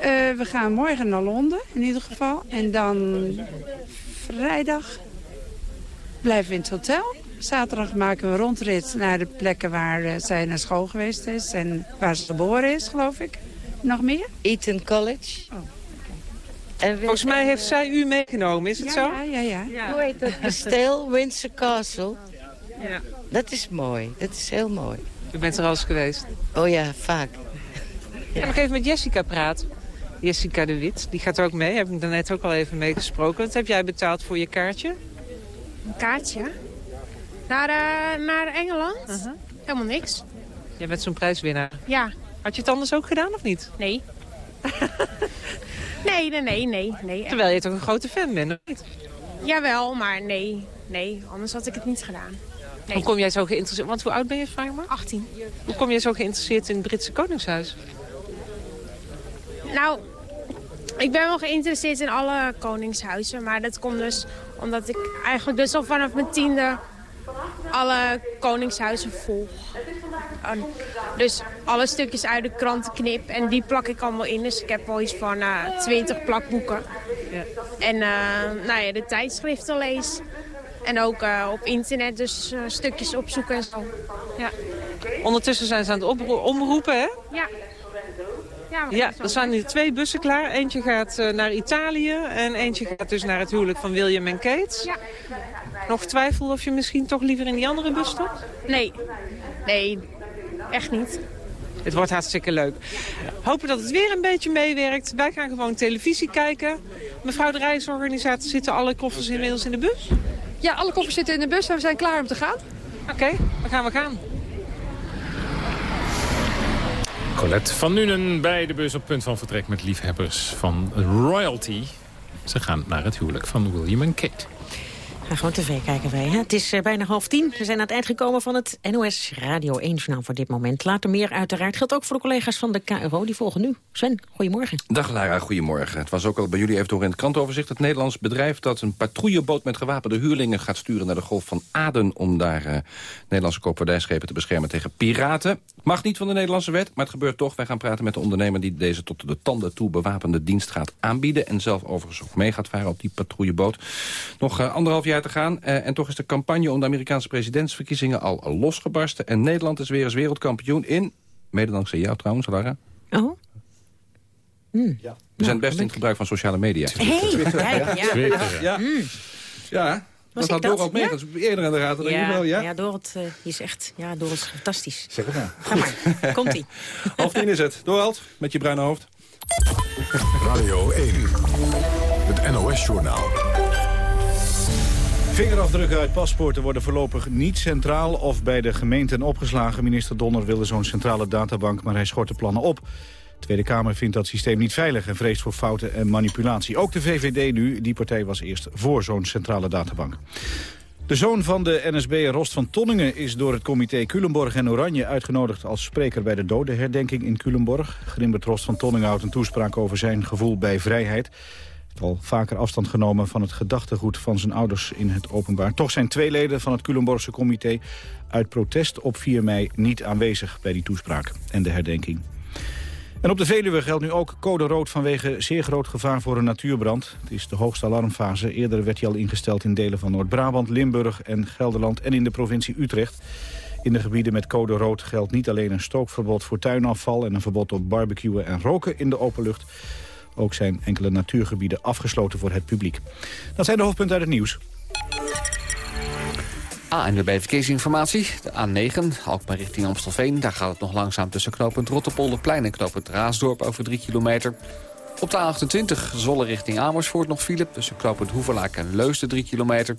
Uh, we gaan morgen naar Londen, in ieder geval. En dan vrijdag blijven we in het hotel. Zaterdag maken we een rondrit naar de plekken waar uh, zij naar school geweest is. En waar ze geboren is, geloof ik. Nog meer? Eton College. Oh. En Volgens mij heeft zij u meegenomen, is het ja, zo? Ja, ja, ja. ja. Hoe heet dat kasteel? Windsor Castle. Ja. Dat is mooi, dat is heel mooi. U bent er al eens geweest? Oh ja, vaak. Ja. nog even met Jessica praten. Jessica de Wit, die gaat ook mee. Heb ik daarnet ook al even meegesproken. Wat heb jij betaald voor je kaartje? Een kaartje? Naar, uh, naar Engeland? Uh -huh. Helemaal niks. Jij bent zo'n prijswinnaar. Ja. Had je het anders ook gedaan of niet? Nee. nee, nee, nee, nee, nee. Terwijl je toch een grote fan bent, of niet? Jawel, maar nee. Nee, anders had ik het niet gedaan. Nee. Hoe kom jij zo geïnteresseerd... Want hoe oud ben je, vraag maar? 18. Hoe kom jij zo geïnteresseerd in het Britse Koningshuis? Nou, ik ben wel geïnteresseerd in alle koningshuizen. Maar dat komt dus omdat ik eigenlijk dus al vanaf mijn tiende alle koningshuizen volg. En dus alle stukjes uit de kranten knip en die plak ik allemaal in. Dus ik heb wel iets van uh, 20 plakboeken. Ja. En uh, nou ja, de tijdschriften lees. En ook uh, op internet dus stukjes opzoeken en zo. Ja. Ondertussen zijn ze aan het omroepen, hè? Ja. Ja, ja er staan nu twee bussen klaar. Eentje gaat uh, naar Italië en eentje gaat dus naar het huwelijk van William en Kate. Ja. Nog twijfel of je misschien toch liever in die andere bus stopt? Nee, nee, echt niet. Het wordt hartstikke leuk. Hopen dat het weer een beetje meewerkt. Wij gaan gewoon televisie kijken. Mevrouw de reisorganisator, zitten alle koffers inmiddels in de bus? Ja, alle koffers zitten in de bus en we zijn klaar om te gaan. Oké, okay, dan gaan we gaan. Colette van Nuenen bij de bus op punt van vertrek met liefhebbers van royalty. Ze gaan naar het huwelijk van William en Kate. Gaan gewoon tv kijken wij. Hè? Het is uh, bijna half tien. We zijn aan het eind gekomen van het NOS Radio 1 journaal voor dit moment. Later meer uiteraard. Geldt ook voor de collega's van de KRO. Die volgen nu. Sven, goedemorgen. Dag Lara, goedemorgen. Het was ook al bij jullie even door in het krantoverzicht. Het Nederlands bedrijf dat een patrouilleboot met gewapende huurlingen gaat sturen naar de Golf van Aden... om daar uh, Nederlandse koopvaardijschepen te beschermen tegen piraten. Mag niet van de Nederlandse wet, maar het gebeurt toch. Wij gaan praten met de ondernemer die deze tot de tanden toe bewapende dienst gaat aanbieden... en zelf overigens ook mee gaat varen op die patrouilleboot. Nog uh, anderhalf jaar te gaan uh, en toch is de campagne om de Amerikaanse presidentsverkiezingen al losgebarsten. En Nederland is weer eens wereldkampioen in, mede dankzij jou trouwens, Lara. Oh. Mm. Ja. We zijn best in het gebruik van sociale media. Hey, kijk, ja. Twitter, ja. Mm. ja. Was dat had Dorot mee, dat is eerder in de raad. Ja, wel, ja? ja Dorot uh, is echt, ja, Dorot is fantastisch. Zeg het nou. Ga maar, komt-ie. Half tien is het. Dorot, met je bruine hoofd. Radio 1, het NOS-journaal. Vingerafdrukken uit paspoorten worden voorlopig niet centraal of bij de gemeenten opgeslagen. Minister Donner wilde zo'n centrale databank, maar hij schort de plannen op. De Tweede Kamer vindt dat systeem niet veilig en vreest voor fouten en manipulatie. Ook de VVD nu, die partij was eerst voor zo'n centrale databank. De zoon van de NSB, Rost van Tonningen, is door het comité Culemborg en Oranje uitgenodigd als spreker bij de dodenherdenking in Culemborg. Grimbert Rost van Tonningen houdt een toespraak over zijn gevoel bij vrijheid heeft al vaker afstand genomen van het gedachtegoed van zijn ouders in het openbaar. Toch zijn twee leden van het Culemborgse comité uit protest op 4 mei niet aanwezig bij die toespraak en de herdenking. En op de Veluwe geldt nu ook code rood vanwege zeer groot gevaar voor een natuurbrand. Het is de hoogste alarmfase. Eerder werd hij al ingesteld in delen van Noord-Brabant, Limburg en Gelderland en in de provincie Utrecht. In de gebieden met code rood geldt niet alleen een stookverbod voor tuinafval en een verbod op barbecuen en roken in de open lucht. Ook zijn enkele natuurgebieden afgesloten voor het publiek. Dat zijn de hoofdpunten uit het nieuws. ANWB Verkeersinformatie. De A9, Alkmaar richting Amstelveen. Daar gaat het nog langzaam tussen knooppunt Rotterpolderplein en knooppunt Raasdorp over 3 kilometer. Op de A28, Zolle richting Amersfoort nog file. Tussen knooppunt Hoeverlaak en Leusden 3 kilometer.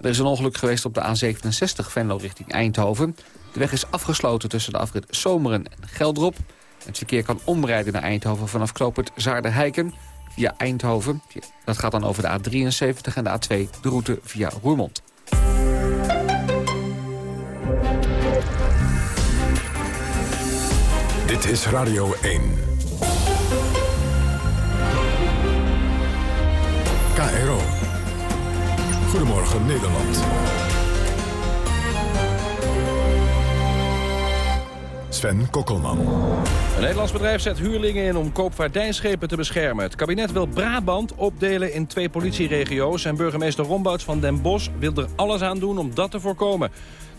Er is een ongeluk geweest op de A67 Venlo richting Eindhoven. De weg is afgesloten tussen de afrit Zomeren en Geldrop. Het verkeer kan omrijden naar Eindhoven vanaf knooppunt Zaarden-Heiken via Eindhoven. Dat gaat dan over de A73 en de A2, de route via Roermond. Dit is Radio 1. KRO. Goedemorgen Nederland. Sven Kokkelman. Een Nederlands bedrijf zet huurlingen in om koopvaardijschepen te beschermen. Het kabinet wil Brabant opdelen in twee politieregio's... en burgemeester Rombouts van Den Bosch wil er alles aan doen om dat te voorkomen.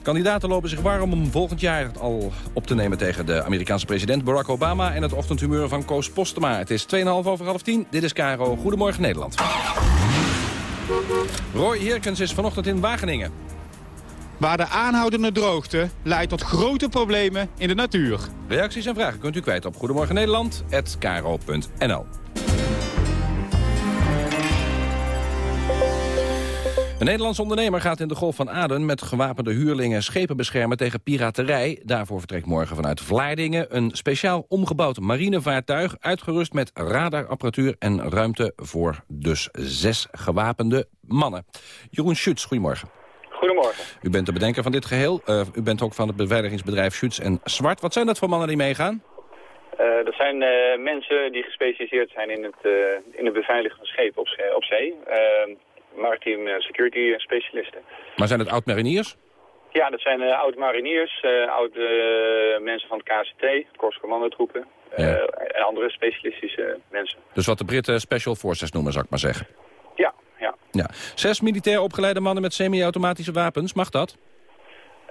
Kandidaten lopen zich warm om volgend jaar al op te nemen tegen de Amerikaanse president Barack Obama... en het ochtendhumeur van Koos Postema. Het is 2,5 over half 10. Dit is Caro. Goedemorgen Nederland. Roy Heerkens is vanochtend in Wageningen. Waar de aanhoudende droogte leidt tot grote problemen in de natuur. Reacties en vragen kunt u kwijt op Goedemorgen Nederland@kro.nl. Een Nederlands ondernemer gaat in de Golf van Aden met gewapende huurlingen schepen beschermen tegen piraterij. Daarvoor vertrekt morgen vanuit Vlaardingen een speciaal omgebouwd marinevaartuig, uitgerust met radarapparatuur en ruimte voor dus zes gewapende mannen. Jeroen Schutz, goedemorgen. Goedemorgen. U bent de bedenker van dit geheel. Uh, u bent ook van het beveiligingsbedrijf Schutz en Zwart. Wat zijn dat voor mannen die meegaan? Uh, dat zijn uh, mensen die gespecialiseerd zijn in het, in het beveiligen van schepen op, op zee. maritime security specialisten. Maar zijn het oud-mariniers? Ja, dat zijn oud-mariniers, oud mensen van het KCT, Korps Commandotroepen. Ja. en andere specialistische mensen. Dus wat de Britten Special Forces noemen, zou ik maar zeggen. Ja. Zes militair opgeleide mannen met semi-automatische wapens, mag dat?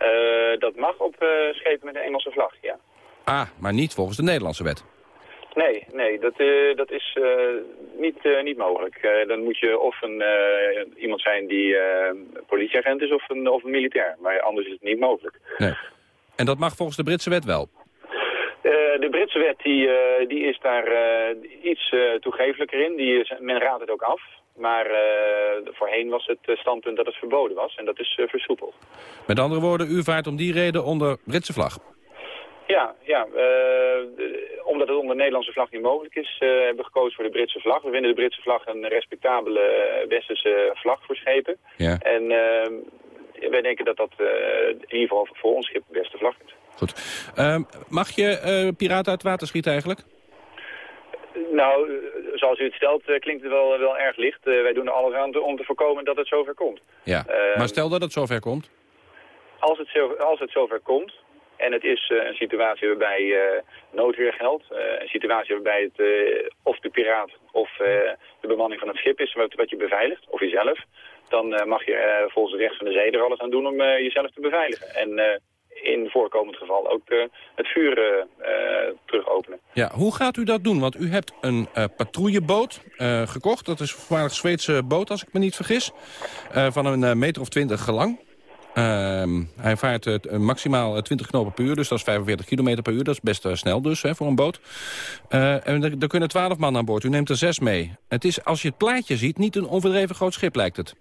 Uh, dat mag op uh, schepen met een Engelse vlag, ja. Ah, maar niet volgens de Nederlandse wet? Nee, nee dat, uh, dat is niet, niet mogelijk. dan moet je of een, iemand zijn die politieagent is of een, of een militair. Maar anders is het niet mogelijk. Nee. En dat mag volgens de Britse wet wel? De Britse wet die, die is daar iets toegevelijker in. Die is, men raadt het ook af. Maar voorheen was het standpunt dat het verboden was. En dat is versoepeld. Met andere woorden, u vaart om die reden onder Britse vlag? Ja, ja omdat het onder de Nederlandse vlag niet mogelijk is, hebben we gekozen voor de Britse vlag. We vinden de Britse vlag een respectabele westerse vlag voor schepen. Ja. En wij denken dat dat in ieder geval voor ons schip de beste vlag is. Goed. Ehm, mag je piraten uit water schieten eigenlijk? Nou, zoals u het stelt, uh, klinkt het wel, wel erg licht. Uh, wij doen er alles aan om te voorkomen dat het zover komt. Ja, uh, maar stel dat het zover komt? Als het, zo, als het zover komt, en het is eh, een situatie waarbij noodweer geldt, een situatie waarbij het of de piraat of de bemanning van het schip is wat, wat je beveiligt, of jezelf, dan mag je volgens de recht van de zee er alles aan doen om jezelf te beveiligen. En in voorkomend geval ook uh, het vuur uh, terug openen. Ja, hoe gaat u dat doen? Want u hebt een patrouilleboot gekocht. Dat is een voormalig Zweedse boot, als ik me niet vergis. van een meter of twintig lang. Ehm, hij vaart maximaal 20 knopen per uur, dus dat is 45 kilometer per uur. Dat is best snel dus hè, voor een boot. en er, er kunnen 12 man aan boord. U neemt er zes mee. Het is, als je het plaatje ziet, niet een overdreven groot schip, lijkt het.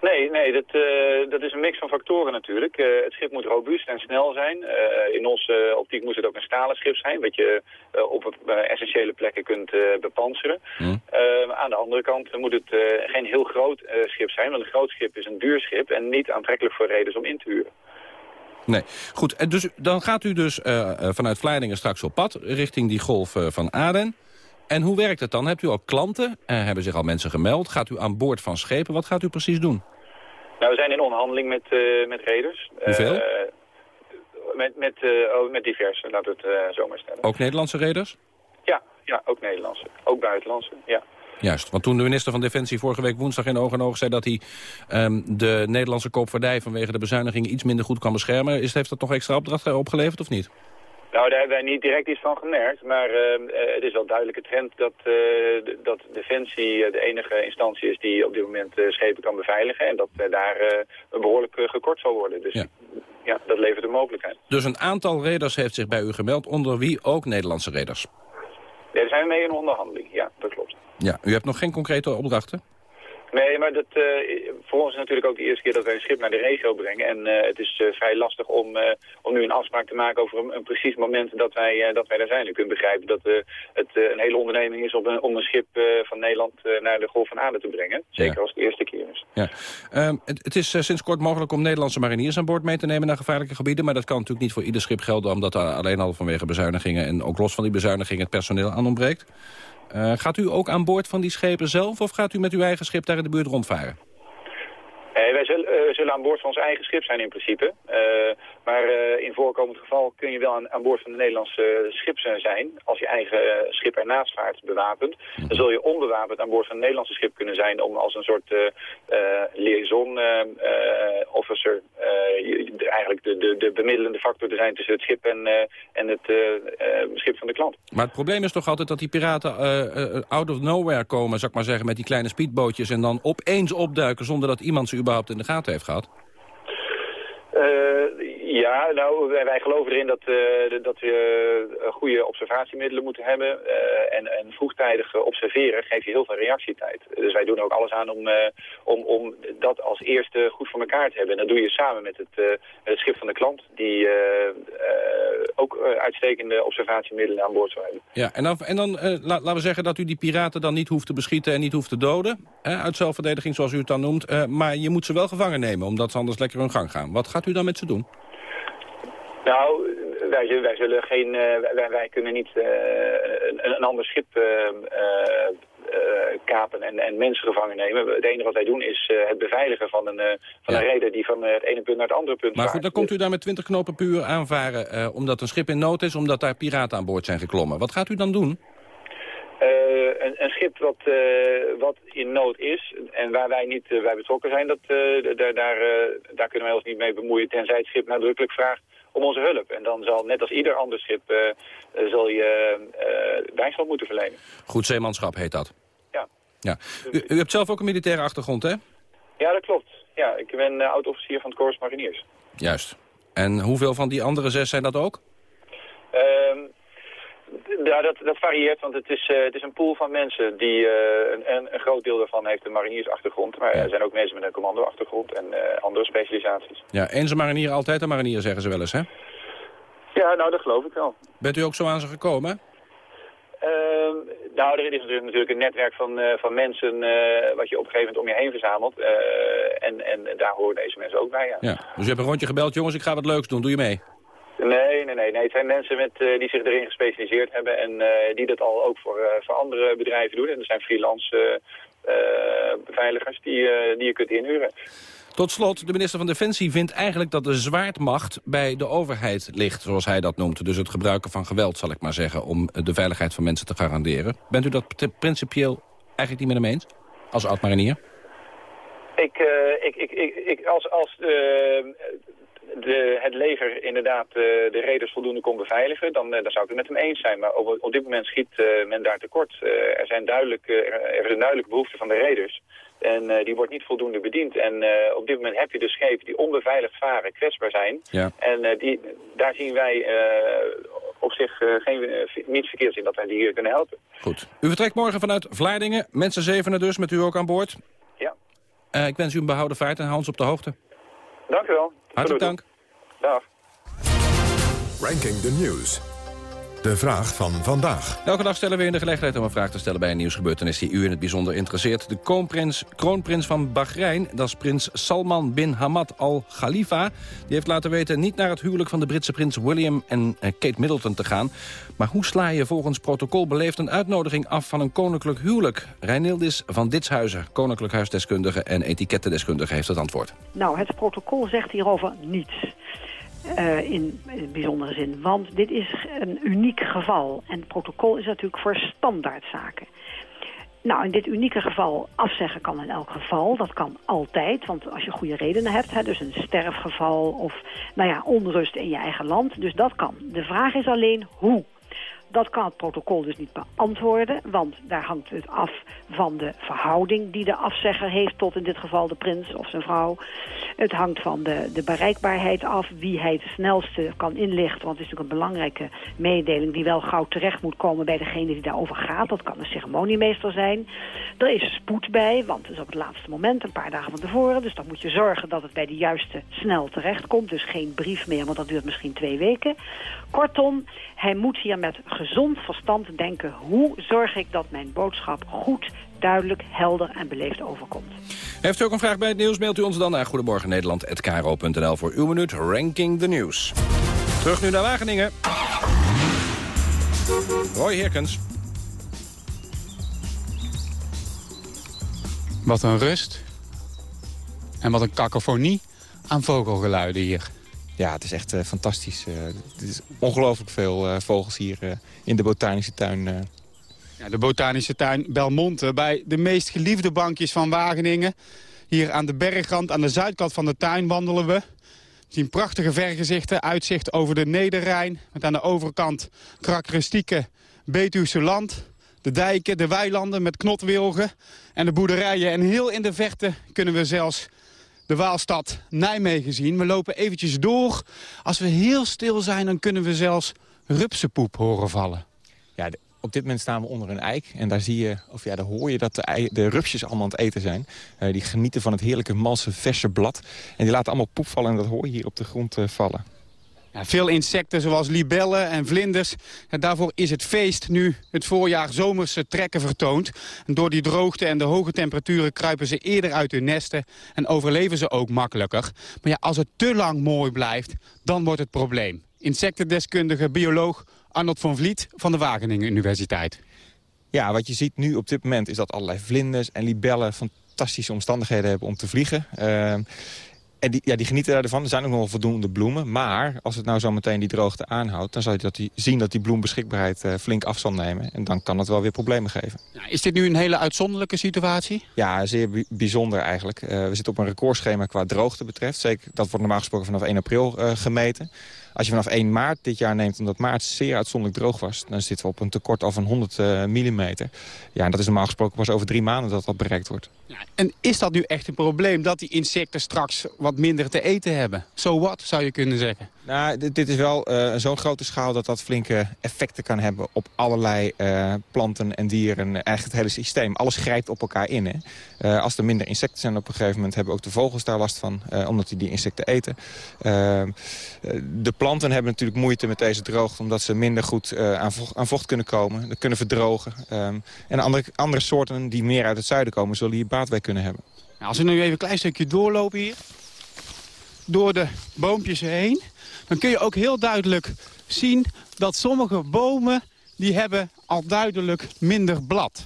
Nee, nee dat, uh, dat is een mix van factoren natuurlijk. Uh, het schip moet robuust en snel zijn. Uh, in onze optiek moet het ook een stalen schip zijn, wat je op essentiële plekken kunt bepanseren. Hmm. aan de andere kant moet het geen heel groot schip zijn, want een groot schip is een duur schip en niet aantrekkelijk voor reders om in te huren. Nee, goed. En dus, dan gaat u dus vanuit Vlaardingen straks op pad richting die golf van Aden. En hoe werkt het dan? Hebt u al klanten? hebben zich al mensen gemeld? Gaat u aan boord van schepen? Wat gaat u precies doen? Nou, we zijn in onderhandeling met, uh, met reders. Hoeveel? Uh, met, met, uh, oh, met diverse, laten we het zo maar stellen. Ook Nederlandse reders? Ja, ja, ook Nederlandse. Ook buitenlandse, ja. Juist, want toen de minister van Defensie vorige week woensdag in oog en oog zei... dat hij um, de Nederlandse koopvaardij vanwege de bezuiniging iets minder goed kan beschermen... Is, heeft dat nog extra opdracht opgeleverd of niet? Nou, daar hebben wij niet direct iets van gemerkt. Maar uh, het is wel duidelijke trend dat, uh, dat Defensie uh, de enige instantie is die op dit moment schepen kan beveiligen. En dat daar behoorlijk gekort zal worden. Dus ja. ja. dat levert een mogelijkheid. Dus een aantal reders heeft zich bij u gemeld, onder wie ook Nederlandse reders? Ja, daar zijn we mee in onderhandeling. Ja, dat klopt. Ja, u hebt nog geen concrete opdrachten? Nee, maar dat, uh, voor ons is natuurlijk ook de eerste keer dat wij een schip naar de regio brengen. En uh, het is uh, vrij lastig om, om nu een afspraak te maken over een, een precies moment dat wij, dat wij daar zijn. U kunt begrijpen dat het een hele onderneming is om een, om een schip van Nederland naar de Golf van Aden te brengen. Zeker als het de eerste keer is. Ja. Ehm, het, het, is sinds kort mogelijk om Nederlandse mariniers aan boord mee te nemen naar gevaarlijke gebieden. Maar dat kan natuurlijk niet voor ieder schip gelden, omdat er alleen al vanwege bezuinigingen en ook los van die bezuinigingen het personeel aan ontbreekt. Uh, gaat u ook aan boord van die schepen zelf of gaat u met uw eigen schip daar in de buurt rondvaren? Nee, wij zullen, uh, zullen, aan boord van ons eigen schip zijn in principe. Maar uh, in voorkomend geval kun je wel aan, aan boord van de Nederlandse schip zijn. Als je eigen schip ernaast vaart bewapend. Dan zul je onbewapend aan boord van een Nederlandse schip kunnen zijn... om als een soort liaison officer eigenlijk de, de, de, bemiddelende factor te zijn... tussen het schip en, en het schip van de klant. Maar het probleem is toch altijd dat die piraten out of nowhere komen... zou ik maar zeggen, met die kleine speedbootjes... en dan opeens opduiken zonder dat iemand ze überhaupt in de gaten heeft gehad? Uh, ja, nou, wij, geloven erin dat, uh, dat we uh, goede observatiemiddelen moeten hebben. Uh, en, en vroegtijdig observeren geeft je heel veel reactietijd. Dus wij doen ook alles aan om, om, om dat als eerste goed voor elkaar te hebben. En dat doe je samen met het, het schip van de klant, die ook uitstekende observatiemiddelen aan boord zou hebben. Ja, en dan, en dan laten we zeggen dat u die piraten dan niet hoeft te beschieten en niet hoeft te doden. uit zelfverdediging, zoals u het dan noemt. maar je moet ze wel gevangen nemen, omdat ze anders lekker hun gang gaan. Wat gaat u dan met ze doen? Nou, wij, wij zullen geen, uh, wij, wij, kunnen niet uh, een, een, ander schip uh, kapen en, en, mensen gevangen nemen. Het enige wat wij doen is het beveiligen van een, van een reder die van het ene punt naar het andere punt Maar goed, dan komt u daar met 20 knopen per uur aanvaren omdat een schip in nood is, omdat daar piraten aan boord zijn geklommen. Wat gaat u dan doen? een, een, schip wat, wat in nood is en waar wij niet bij betrokken zijn, dat, daar, daar, daar kunnen wij ons niet mee bemoeien tenzij het schip nadrukkelijk vraagt om onze hulp. En dan zal, net als ieder ander schip, uh, zal je bijstand moeten verlenen. Goed zeemanschap heet dat? Ja. ja. U, u, hebt zelf ook een militaire achtergrond, hè? Ja, dat klopt. Ja, ik ben oud-officier van het Corps Mariniers. Juist. En hoeveel van die andere zes zijn dat ook? Ehm, ja, dat, dat varieert, want het is, uh, het is een pool van mensen. die uh, een, een, groot deel daarvan heeft een mariniersachtergrond. Maar er zijn ook mensen met een commandoachtergrond en uh, andere specialisaties. Ja, eens een marinier, altijd een marinier, zeggen ze wel eens, hè? Ja, nou, dat geloof ik wel. Bent u ook zo aan ze gekomen? Ehm, nou, er is natuurlijk een netwerk van, van mensen wat je op een gegeven moment om je heen verzamelt. En, en daar horen deze mensen ook bij, ja. ja. Dus je hebt een rondje gebeld, jongens, ik ga wat leuks doen. Doe je mee? Nee, nee, nee. nee. Het zijn mensen met, die zich erin gespecialiseerd hebben en die dat al ook voor, voor andere bedrijven doen. En er zijn freelance beveiligers die, die je kunt inhuren. Tot slot, de minister van Defensie vindt eigenlijk dat de zwaardmacht bij de overheid ligt, zoals hij dat noemt. Dus het gebruiken van geweld, zal ik maar zeggen, om de veiligheid van mensen te garanderen. Bent u dat principieel eigenlijk niet met hem eens, als oud-marinier? Ik, ik, ik, ik, als, als de, het leger inderdaad uh, de reders voldoende kon beveiligen, dan, dan zou ik het met hem eens zijn. Maar op, op dit moment schiet men daar tekort. er, zijn duidelijk, er is een duidelijke behoefte van de reders. En die wordt niet voldoende bediend. En op dit moment heb je dus schepen die onbeveiligd varen, kwetsbaar zijn. Ja. En die, daar zien wij op zich geen, niets verkeerds in dat wij die hier kunnen helpen. Goed. U vertrekt morgen vanuit Vlaardingen. Mensen zevenen dus, met u ook aan boord. Ja. ik wens u een behouden vaart en Hans op de hoogte. Dank u wel. Hartelijk dank. Dag. Ranking the News. De vraag van vandaag. Elke dag stellen we in de gelegenheid om een vraag te stellen bij een nieuwsgebeurtenis die u in het bijzonder interesseert. De kroonprins, kroonprins van Bahrein, dat is prins Salman bin Hamad al Khalifa. Die heeft laten weten niet naar het huwelijk van de Britse prins William en eh, Kate Middleton te gaan. Maar hoe sla je volgens protocol beleefd een uitnodiging af van een koninklijk huwelijk? Reinildis van Ditshuizen, koninklijk huisdeskundige en etikettendeskundige, heeft het antwoord. Nou, het protocol zegt hierover niets. In, in bijzondere zin. Want dit is een uniek geval. En het protocol is natuurlijk voor standaardzaken. Nou, in dit unieke geval afzeggen kan in elk geval. Dat kan altijd, want als je goede redenen hebt... Hè, dus een sterfgeval of nou ja, onrust in je eigen land. Dus dat kan. De vraag is alleen hoe. Dat kan het protocol dus niet beantwoorden, want daar hangt het af van de verhouding die de afzegger heeft tot in dit geval de prins of zijn vrouw. Het hangt van de, de bereikbaarheid af, wie hij het snelste kan inlichten, want het is natuurlijk een belangrijke mededeling die wel gauw terecht moet komen bij degene die daarover gaat. Dat kan een ceremoniemeester zijn. Er is spoed bij, want het is op het laatste moment, een paar dagen van tevoren, dus dan moet je zorgen dat het bij de juiste snel terecht komt. Dus geen brief meer, want dat duurt misschien twee weken. Kortom, hij moet hier met gezond verstand denken... hoe zorg ik dat mijn boodschap goed, duidelijk, helder en beleefd overkomt. Heeft u ook een vraag bij het nieuws, mailt u ons dan naar goedemorgennederland.kro.nl voor uw minuut Ranking the News. Terug nu naar Wageningen. Roy Herkens. Wat een rust. En wat een kakofonie aan vogelgeluiden hier. Ja, het is echt uh, fantastisch. Uh, er is ongelooflijk veel uh, vogels hier in de botanische tuin. Ja, de botanische tuin Belmonte, bij de meest geliefde bankjes van Wageningen. Hier aan de bergrand, aan de zuidkant van de tuin wandelen we. We zien prachtige vergezichten, uitzicht over de Nederrijn... met aan de overkant karakteristieke Betuwse land... de dijken, de weilanden met knotwilgen en de boerderijen. En heel in de verte kunnen we zelfs de Waalstad Nijmegen zien. We lopen eventjes door. Als we heel stil zijn, dan kunnen we zelfs rupsenpoep horen vallen. Ja, op dit moment staan we onder een eik. En daar zie je, of ja, daar hoor je dat de, de rupsjes allemaal aan het eten zijn. Uh, die genieten van het heerlijke malse verse blad. En die laten allemaal poep vallen en dat hoor je hier op de grond uh, vallen. Veel insecten zoals libellen en vlinders. Daarvoor is het feest nu het voorjaar zomerse trekken vertoont. En door die droogte en de hoge temperaturen kruipen ze eerder uit hun nesten... en overleven ze ook makkelijker. Maar ja, als het te lang mooi blijft, dan wordt het probleem. Insectendeskundige bioloog Arnold van Vliet van de Wageningen Universiteit. Ja, wat je ziet nu op dit moment is dat allerlei vlinders en libellen... fantastische omstandigheden hebben om te vliegen... Uh, en die, ja, die genieten daarvan. Er zijn ook nog wel voldoende bloemen. Maar als het nou zo meteen die droogte aanhoudt... dan zal je dat die, zien dat die bloembeschikbaarheid uh, flink af zal nemen. En dan kan dat wel weer problemen geven. Is dit nu een hele uitzonderlijke situatie? Ja, zeer bijzonder eigenlijk. Uh, we zitten op een recordschema qua droogte betreft. Zeker, dat wordt normaal gesproken vanaf 1 april uh, gemeten. Als je vanaf 1 maart dit jaar neemt, omdat maart zeer uitzonderlijk droog was... dan zitten we op een tekort al van 100 uh, mm. Ja, en dat is normaal gesproken pas over drie maanden dat dat bereikt wordt. Ja, en is dat nu echt een probleem dat die insecten straks wat minder te eten hebben? Zo so wat, zou je kunnen zeggen? Nou, dit, dit is wel uh, zo'n grote schaal dat dat flinke effecten kan hebben op allerlei uh, planten en dieren. Eigenlijk het hele systeem. Alles grijpt op elkaar in. Hè. Uh, als er minder insecten zijn op een gegeven moment hebben ook de vogels daar last van. omdat die die insecten eten. de planten hebben natuurlijk moeite met deze droogte omdat ze minder goed aan vocht, aan, vocht, kunnen komen. Kunnen verdrogen. en andere, andere soorten die meer uit het zuiden komen zullen hier baat bij kunnen hebben. Nou, als we nu even een klein stukje doorlopen hier. Door de boompjes heen dan kun je ook heel duidelijk zien dat sommige bomen... die hebben al duidelijk minder blad.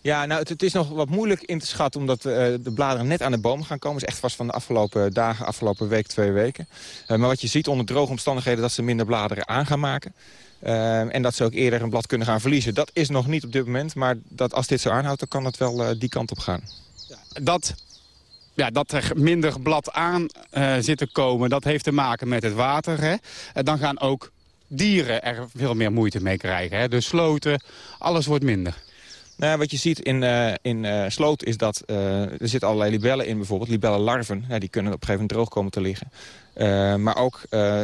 Ja, nou, het, is nog wat moeilijk in te schatten... omdat uh, de bladeren net aan de bomen gaan komen. Dat is echt vast van de afgelopen dagen, afgelopen week, twee weken. Uh, maar wat je ziet onder droge omstandigheden... dat ze minder bladeren aan gaan maken. Uh, en dat ze ook eerder een blad kunnen gaan verliezen. Dat is nog niet op dit moment, maar dat als dit zo aanhoudt... dan kan dat wel die kant op gaan. Dat ja, dat er minder blad aan uh, zit te komen, dat heeft te maken met het water. Hè? Dan gaan ook dieren er veel meer moeite mee krijgen. Hè? De sloten, alles wordt minder. Nou, wat je ziet in, uh, in uh, sloot is dat er zitten allerlei libellen in bijvoorbeeld. Libellenlarven, ja, die kunnen op een gegeven moment droog komen te liggen. Maar ook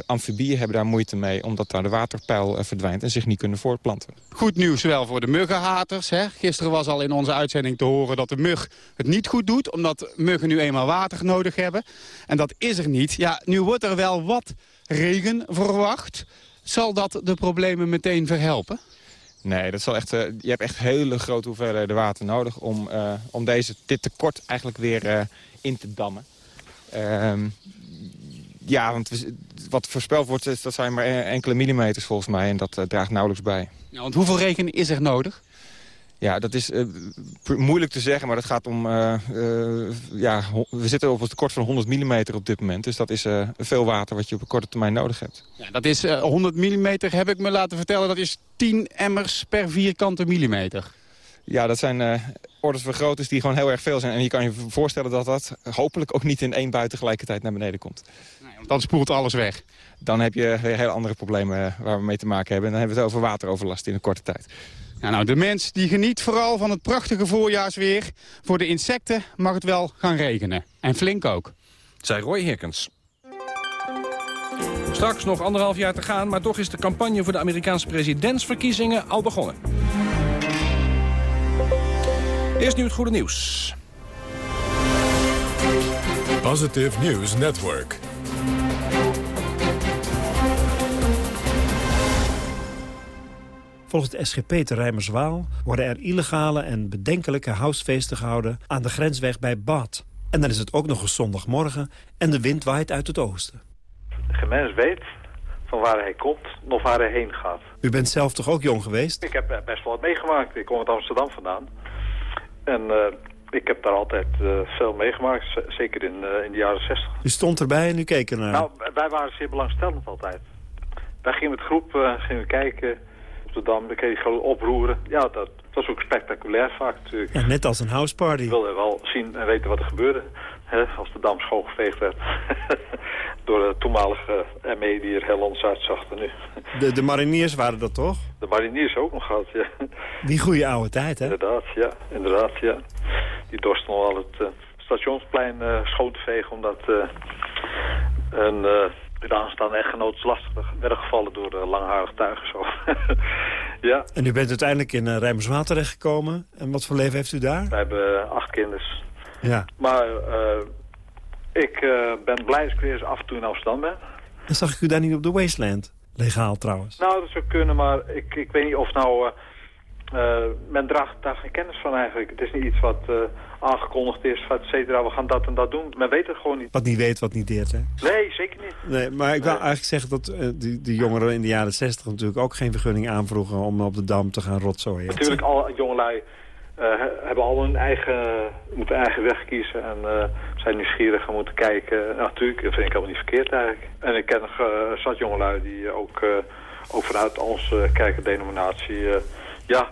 amfibieën hebben daar moeite mee... omdat daar de waterpeil verdwijnt en zich niet kunnen voortplanten. Goed nieuws wel voor de muggenhaters. Hè? Gisteren was al in onze uitzending te horen dat de mug het niet goed doet... omdat muggen nu eenmaal water nodig hebben. En dat is er niet. Ja, nu wordt er wel wat regen verwacht. Zal dat de problemen meteen verhelpen? Nee, dat zal echt, uh, je hebt echt hele grote hoeveelheden water nodig... om, uh, om deze, dit tekort eigenlijk weer uh, in te dammen. Ja, want wat voorspeld wordt, dat zijn maar enkele millimeters volgens mij. En dat draagt nauwelijks bij. Ja, want hoeveel regen is er nodig? Ja, dat is uh, moeilijk te zeggen, maar dat gaat om... Uh, uh, ja, we zitten op een tekort van 100 mm op dit moment. Dus dat is veel water wat je op een korte termijn nodig hebt. Ja, dat is 100 mm, heb ik me laten vertellen. Dat is 10 emmers per vierkante millimeter. Ja, dat zijn orders van groottes die gewoon heel erg veel zijn. En je kan je voorstellen dat dat hopelijk ook niet in één bui tegelijkertijd naar beneden komt. Nee, want dan spoelt alles weg. Dan heb je weer hele andere problemen waar we mee te maken hebben. En dan hebben we het over wateroverlast in een korte tijd. Ja, nou, de mens die geniet vooral van het prachtige voorjaarsweer. Voor de insecten mag het wel gaan regenen. En flink ook. Zij Roy Hirkens. Straks nog anderhalf jaar te gaan, maar toch is de campagne voor de Amerikaanse presidentsverkiezingen al begonnen. Eerst nu het goede nieuws. Positive News Network. Volgens de SGP te Rijmerswaal worden er illegale en bedenkelijke housefeesten gehouden aan de grensweg bij Bad. En dan is het ook nog eens zondagmorgen en de wind waait uit het oosten. De gemens weet van waar hij komt, nog waar hij heen gaat. U bent zelf toch ook jong geweest? Ik heb best wel wat meegemaakt. Ik kom uit Amsterdam vandaan. En uh, ik heb daar altijd uh, veel meegemaakt, zeker in, uh, in de jaren 60. U stond erbij en u keek ernaar? Nou, wij waren zeer belangstellend altijd. Wij gingen met groep gingen kijken Amsterdam, dan kun je gewoon oproeren. Ja, dat was ook spectaculair vaak natuurlijk. Ja, net als een houseparty. Je wilde wel zien en weten wat er gebeurde. Hè, als de dam schoongeveegd werd. Door de toenmalige ME die er heel nu. De, de mariniers waren dat toch? De mariniers ook nog gehad, ja. Die goede oude tijd, hè? Inderdaad, ja. Inderdaad, ja. Die dorsten al het uh, stationsplein uh, schoon te vegen omdat uh, een de aanstaande echtgenoot lastig werden gevallen door de langharige tuigen. Zo. ja. En u bent uiteindelijk in uh, Rijmerswater terechtgekomen. En wat voor leven heeft u daar? Wij hebben acht kinders. Ja. Maar uh, ik uh, ben blij dat ik weer eens af en toe in Amsterdam ben. En zag ik u daar niet op de Wasteland? Legaal trouwens. Nou, dat zou kunnen, maar ik, ik weet niet of nou... men draagt daar geen kennis van eigenlijk. Het is niet iets wat aangekondigd is, et cetera, we gaan dat en dat doen. Men weet het gewoon niet. Wat niet weet, wat niet deert, hè? Nee, zeker niet. Nee, maar ik wil eigenlijk zeggen dat die, die jongeren in de jaren 60 natuurlijk ook geen vergunning aanvroegen om op de Dam te gaan rotzooien. Natuurlijk, al jongelui uh, hebben al hun eigen, moeten eigen weg kiezen en uh, zijn nieuwsgierig en moeten kijken. Nou, natuurlijk, dat vind ik helemaal niet verkeerd eigenlijk. En ik ken nog zat jongelui die ook, ook vanuit onze kerkendenominatie, ja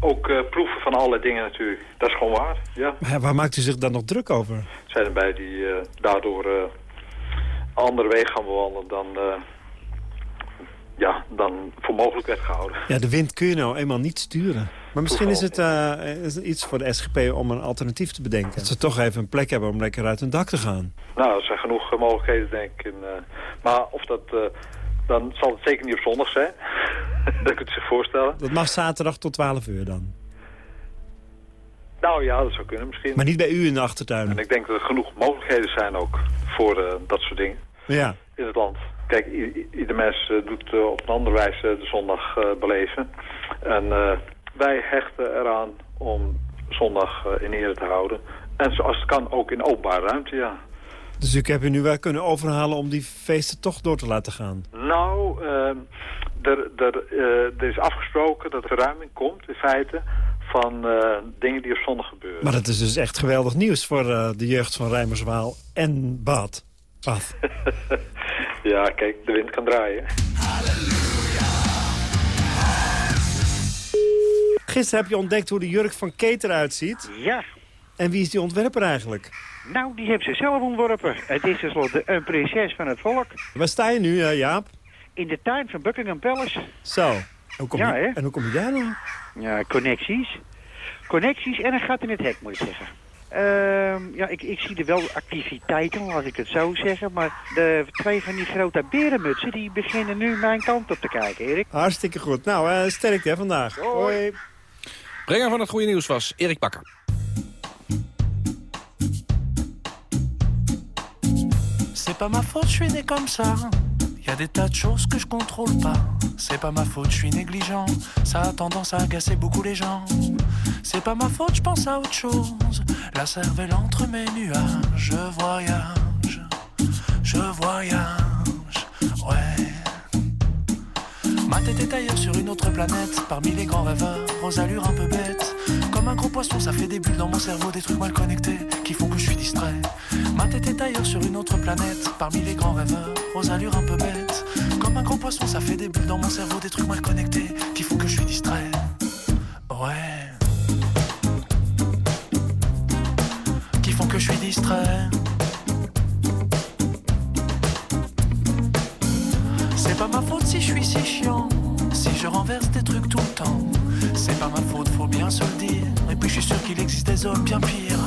ook uh, proeven van alle dingen natuurlijk. Dat is gewoon waar, ja. Maar waar maakt u zich dan nog druk over? Zijn er bij die uh, daardoor uh, andere wegen gaan bewandelen dan, ja, dan voor mogelijk werd gehouden. Ja, de wind kun je nou eenmaal niet sturen. Maar misschien is het, uh, het iets voor de SGP om een alternatief te bedenken. Dat ze toch even een plek hebben om lekker uit hun dak te gaan. Nou, er zijn genoeg uh, mogelijkheden, denk ik. En, uh, maar of dat... dan zal het zeker niet op zondag zijn. dat kunt u zich voorstellen. Dat mag zaterdag tot 12 uur dan? Nou ja, dat zou kunnen misschien. Maar niet bij u in de achtertuin? En ik denk dat er genoeg mogelijkheden zijn ook voor dat soort dingen. Ja. In het land. Kijk, ieder mens doet op een andere wijze de zondag beleven. En wij hechten eraan om zondag in ere te houden. En zoals het kan ook in openbare ruimte, ja. Dus ik heb u nu wel kunnen overhalen om die feesten toch door te laten gaan? Nou, uh, er, er, er is afgesproken dat er verruiming komt, in feite, van uh, dingen die op zondag gebeuren. Maar dat is dus echt geweldig nieuws voor de jeugd van Rijmerswaal en Bad. Bad. ja, kijk, de wind kan draaien. Gisteren heb je ontdekt hoe de jurk van Kate eruit ziet. Ja. En wie is die ontwerper eigenlijk? Nou, die heeft ze zelf ontworpen. Het is tenslotte een prinses van het volk. Waar sta je nu, uh, Jaap? In de tuin van Buckingham Palace. Zo. Hoe kom ja, je? En hoe kom je daar nou? Ja, connecties. Connecties en een gat in het hek, moet ik zeggen. Uh, ja, ik, ik zie er wel activiteiten, laat ik het zo zeggen. Maar de twee van die grote berenmutsen, die beginnen nu mijn kant op te kijken, Erik. Hartstikke goed. Nou, uh, sterkte hè, vandaag. Hoi. Hoi. Brenger van het goede nieuws was Erik Bakker. C'est pas ma faute, je suis né comme ça. Y a des tas de choses que je contrôle pas. C'est pas ma faute, je suis négligent. Ça a tendance à agacer beaucoup les gens. C'est pas ma faute, je pense à autre chose. La cervelle entre mes nuages. Je voyage, je voyage, ouais. Ma tête est ailleurs sur une autre planète, parmi les grands rêveurs, aux allures un peu bêtes. Comme un gros poisson, ça fait des bulles dans mon cerveau, des trucs mal connectés qui font que je suis distrait. Ma tête est ailleurs sur une autre planète, parmi les grands rêveurs, aux allures un peu bêtes. Comme un gros poisson, ça fait des bulles dans mon cerveau, des trucs mal connectés qui font que je suis distrait. Ouais. Qui font que je suis distrait. C'est pas ma faute si je suis si chiant, si je renverse des trucs tout le temps. C'est pas ma faute, faut bien se le dire. Et puis je suis sûr qu'il existe des hommes bien pires.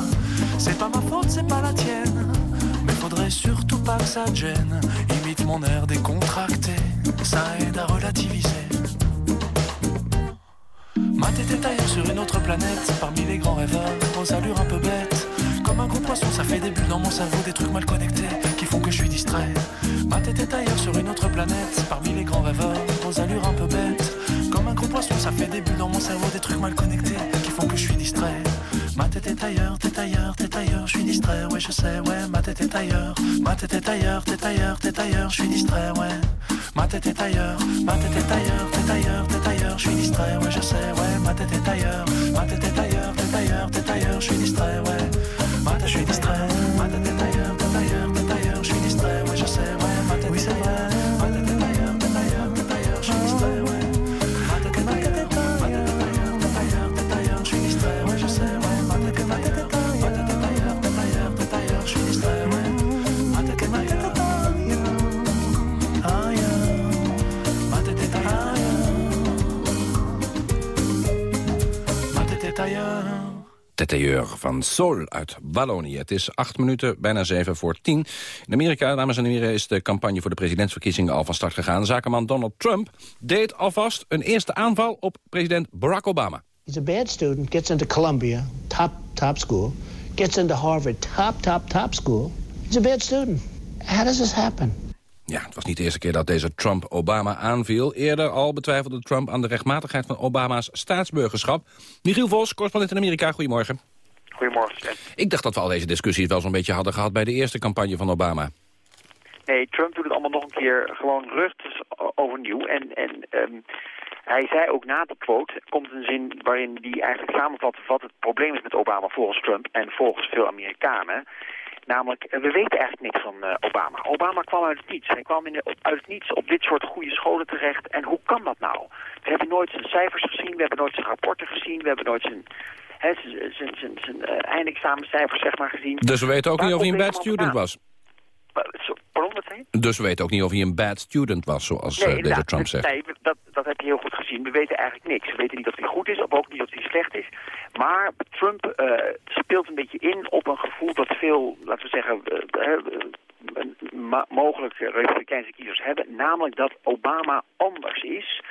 C'est pas ma faute, c'est pas la tienne. Mais faudrait surtout pas que ça gêne. Imite mon air décontracté, ça aide à relativiser. Ma tête est ailleurs sur une autre planète, parmi les grands rêveurs, aux allures un peu bêtes. Comme un gros poisson, ça fait des bulles dans mon cerveau, des trucs mal connectés qui font que je suis distrait. Ma tête est ailleurs sur une autre planète, parmi les grands rêveurs, aux allures un peu bêtes. Comme un gros ça fait des bulles dans mon cerveau, des trucs mal connectés qui font que je suis distrait. Ma tête est ailleurs, t'es ailleurs, t'es ailleurs, je suis distrait, ouais je sais, ouais, ma tête est ailleurs. Ma tête est ailleurs, t'es ailleurs, t'es ailleurs, je suis distrait, ouais. Ma tête est ailleurs, ma tête est ailleurs, t'es ailleurs, t'es ailleurs, je suis distrait, ouais je sais, ouais, ma tête est ailleurs. Ma tête est ailleurs, t'es ailleurs, t'es ailleurs, je suis distrait, ouais. Ma tête, je suis distrait, Tetteur van Sol uit Wallonië. Het is acht minuten, bijna zeven voor tien. In Amerika, dames en heren, is de campagne voor de presidentsverkiezingen al van start gegaan. Zakenman Donald Trump deed alvast een eerste aanval op president Barack Obama. He's a bad student, gets into Columbia, top, top school. Gets into Harvard, top, top, top school. He's a bad student. How does this happen? Ja, het was niet de eerste keer dat deze Trump Obama aanviel. Eerder al betwijfelde Trump aan de rechtmatigheid van Obama's staatsburgerschap. Michiel Vos, correspondent in Amerika, goedemorgen. Goedemorgen. Ik dacht dat we al deze discussies wel zo'n beetje hadden gehad bij de eerste campagne van Obama. Nee, Trump doet het allemaal nog een keer gewoon rustig overnieuw. En, en ehm, hij zei ook na die quote, komt een zin waarin hij eigenlijk samenvat wat het probleem is met Obama volgens Trump en volgens veel Amerikanen. Namelijk, eh, we weten eigenlijk niks van uh, Obama. Obama kwam uit het niets. Hij kwam in de, uit het niets op dit soort goede scholen terecht. En hoe kan dat nou? We hebben nooit zijn cijfers gezien, we hebben nooit zijn rapporten gezien, we hebben nooit zijn, hè, zijn, zijn, zijn, zijn uh, eindexamencijfers zeg maar, gezien. Dus we weten ook Waar niet of hij een bad student was? Pardon, wat zijn. Dus we weten ook niet of hij een bad student was, zoals eh, deze. Trump zegt. Nee, dat, dat heb je heel goed gezien. We weten eigenlijk niks. We weten niet of hij goed is, of ook niet of hij slecht is. Maar Trump eh, speelt een beetje in op een gevoel dat veel, laten we zeggen, eh, eh, mogelijk Republikeinse kiezers hebben. Namelijk dat Obama anders is.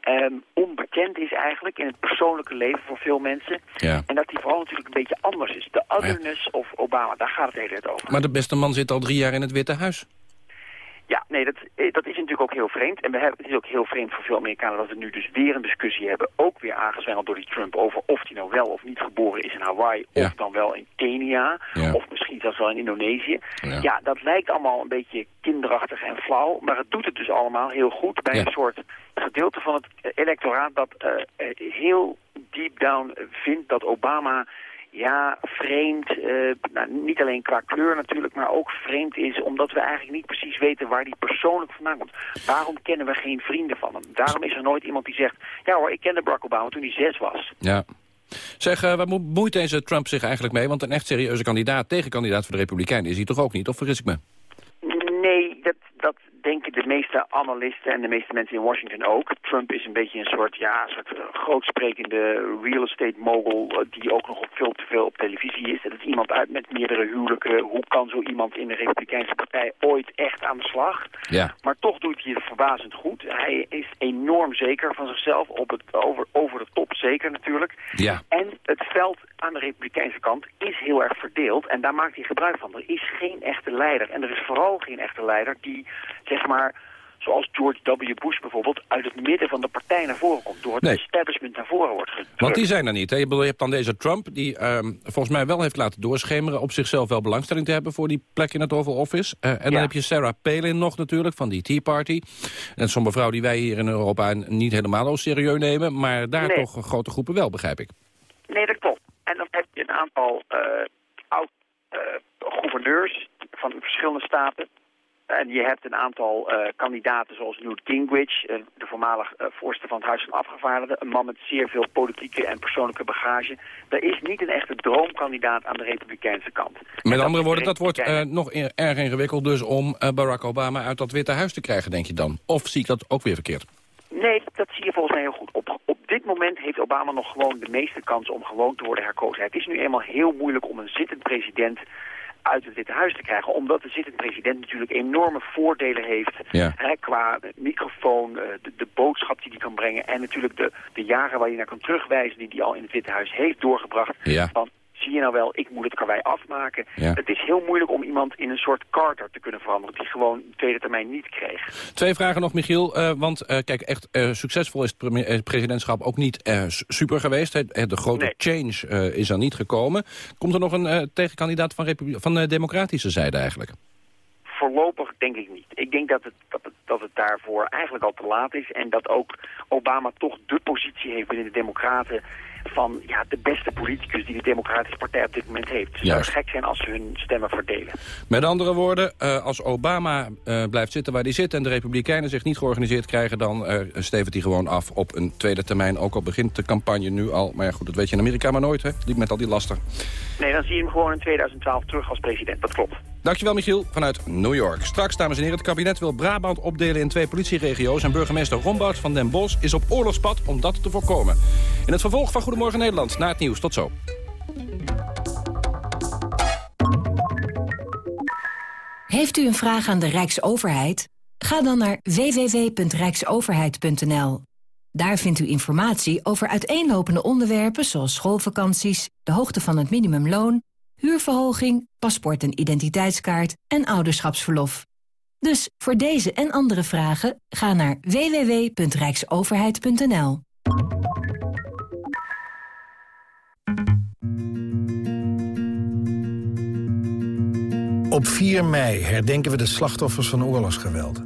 ehm, onbekend is eigenlijk in het persoonlijke leven voor veel mensen. Ja. En dat hij vooral natuurlijk een beetje anders is. De otherness of Obama, daar gaat het hele tijd over. Maar de beste man zit al drie jaar in het Witte Huis. Ja, nee, dat, eh, dat is natuurlijk ook heel vreemd. En we hebben, het is ook heel vreemd voor veel Amerikanen dat we nu dus weer een discussie hebben, ook weer aangezwengeld door die Trump, over of hij nou wel of niet geboren is in Hawaii, of dan wel in Kenia, Ja. of misschien zelfs wel in Indonesië. Ja. Ja. dat lijkt allemaal een beetje kinderachtig en flauw, maar het doet het dus allemaal heel goed bij een soort gedeelte van het eh, electoraat dat eh, heel deep down vindt dat Obama ja, vreemd, eh, nou, niet alleen qua kleur natuurlijk, maar ook vreemd is omdat we eigenlijk niet precies weten waar die persoonlijk vandaan komt. Waarom kennen we geen vrienden van hem? Daarom is er nooit iemand die zegt, ja hoor, ik kende Barack Obama toen hij zes was. Ja. Zeg, eh, waar mo- bemoeit deze Trump zich eigenlijk mee? Want een echt serieuze kandidaat, tegenkandidaat voor de Republikeinen... is hij toch ook niet, of vergis ik me? Denken de meeste analisten en de meeste mensen in Washington ook. Trump is een beetje een soort, ja, een soort eh, grootsprekende real estate mogul... eh, die ook nog op veel te veel op televisie is. Dat is iemand uit met meerdere huwelijken. Hoe kan zo iemand in de Republikeinse partij ooit echt aan de slag? Ja. Maar toch doet hij het verbazend goed. Hij is enorm zeker van zichzelf, op het, over, over de top zeker natuurlijk. Ja. En het veld aan de republikeinse kant is heel erg verdeeld en daar maakt hij gebruik van. Er is geen echte leider en er is vooral geen echte leider die, zeg maar, zoals George W. Bush bijvoorbeeld, uit het midden van de partij naar voren komt. Door het Nee. establishment naar voren wordt gedrukt. Want die zijn er niet. Hè? Je, hebt dan deze Trump, die ehm, volgens mij wel heeft laten doorschemeren... op zichzelf wel belangstelling te hebben voor die plek in het Oval Office. Eh, en dan heb je Sarah Palin nog natuurlijk, van die Tea Party. En zo'n mevrouw die wij hier in Europa niet helemaal serieus nemen... maar daar Nee. toch grote groepen wel, begrijp ik. Nee, dat klopt. En dan heb je een aantal eh, oud-gouverneurs van verschillende staten. En je hebt een aantal eh, kandidaten zoals Newt Gingrich, eh, de voormalig eh, voorzitter van het Huis van Afgevaardigden. Een man met zeer veel politieke en persoonlijke bagage. Er is niet een echte droomkandidaat aan de republikeinse kant. Met andere woorden, dat wordt nog e- erg ingewikkeld dus om Barack Obama uit dat Witte Huis te krijgen, denk je dan? Of zie ik dat ook weer verkeerd? Nee, dat zie je volgens mij heel goed. Op, op dit moment heeft Obama nog gewoon de meeste kans om gewoon te worden herkozen. Het is nu eenmaal heel moeilijk om een zittend president uit het Witte Huis te krijgen. Omdat de zittend president natuurlijk enorme voordelen heeft. Ja. Hè, qua microfoon, eh, de, de boodschap die hij kan brengen. En natuurlijk de, de jaren waar je naar kan terugwijzen die hij al in het Witte Huis heeft doorgebracht. Ja. Zie je nou wel, ik moet het karwei afmaken. Ja. Het is heel moeilijk om iemand in een soort Carter te kunnen veranderen. Die gewoon de tweede termijn niet kreeg. Twee vragen nog, Michiel. eh, want eh, kijk, echt eh, succesvol is het presidentschap ook niet super geweest. hè. De grote change is er niet gekomen. Komt er nog een tegenkandidaat van, van de democratische zijde eigenlijk? Voorlopig denk ik niet. Ik denk dat het, dat, het, dat het daarvoor eigenlijk al te laat is. En dat ook Obama toch de positie heeft binnen de Democraten... van ja, de beste politicus die de Democratische Partij op dit moment heeft. Het zou gek zijn als ze hun stemmen verdelen. Met andere woorden, eh, als Obama eh, blijft zitten waar hij zit... en de Republikeinen zich niet georganiseerd krijgen... dan stevert hij gewoon af op een tweede termijn. Ook al begint de campagne nu al. Maar ja, goed, dat weet je in Amerika maar nooit, hè? Met al die lasten. Nee, dan zie je hem gewoon in 2012 terug als president. Dat klopt. Dankjewel, Michiel, vanuit New York. Straks, dames en heren, het kabinet wil Brabant opdelen in twee politieregio's... en burgemeester Rombout van den Bosch is op oorlogspad om dat te voorkomen. In het vervolg van Goedemorgen Nederland, na het nieuws. Tot zo. Heeft u een vraag aan de Rijksoverheid? Ga dan naar www.rijksoverheid.nl. Daar vindt u informatie over uiteenlopende onderwerpen zoals schoolvakanties, de hoogte van het minimumloon, huurverhoging, paspoort en identiteitskaart en ouderschapsverlof. Dus voor deze en andere vragen ga naar www.rijksoverheid.nl. Op 4 mei herdenken we de slachtoffers van oorlogsgeweld.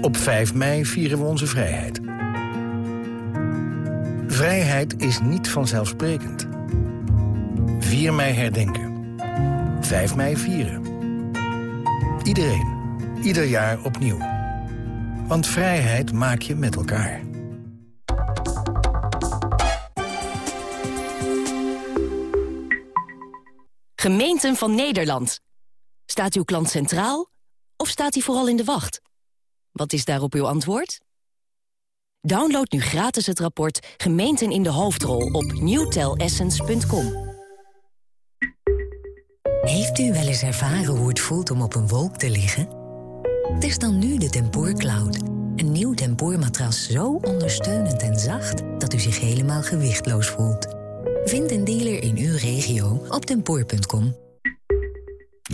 Op 5 mei vieren we onze vrijheid. Vrijheid is niet vanzelfsprekend. 4 mei herdenken. 5 mei vieren. Iedereen. Ieder jaar opnieuw. Want vrijheid maak je met elkaar. Gemeenten van Nederland. Staat uw klant centraal? Of staat hij vooral in de wacht? Wat is daarop uw antwoord? Download nu gratis het rapport Gemeenten in de Hoofdrol op newtelessence.com. Heeft u wel eens ervaren hoe het voelt om op een wolk te liggen? Test dan nu de Tempoor Cloud. Een nieuw tempoormatras zo ondersteunend en zacht... dat u zich helemaal gewichtloos voelt. Vind een dealer in uw regio op tempoor.com.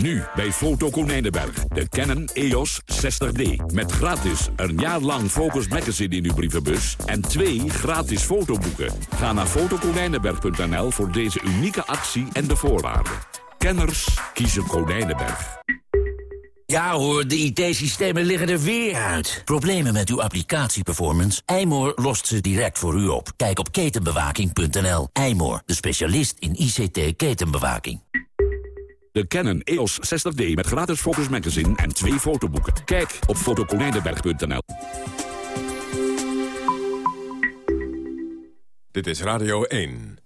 Nu bij Foto Konijnenberg. De Canon EOS 60D. Met gratis een jaar lang Focus Magazine in uw brievenbus... en twee gratis fotoboeken. Ga naar fotokonijnenberg.nl voor deze unieke actie en de voorwaarden. Kenners kiezen Konijnenberg. Ja hoor, de IT-systemen liggen er weer uit. Problemen met uw applicatieperformance? Eymoor lost ze direct voor u op. Kijk op ketenbewaking.nl. Eymoor, de specialist in ICT-ketenbewaking. De Canon EOS 60D met gratis Focus Magazine en twee fotoboeken. Kijk op fotokonijnenberg.nl. Dit is Radio 1.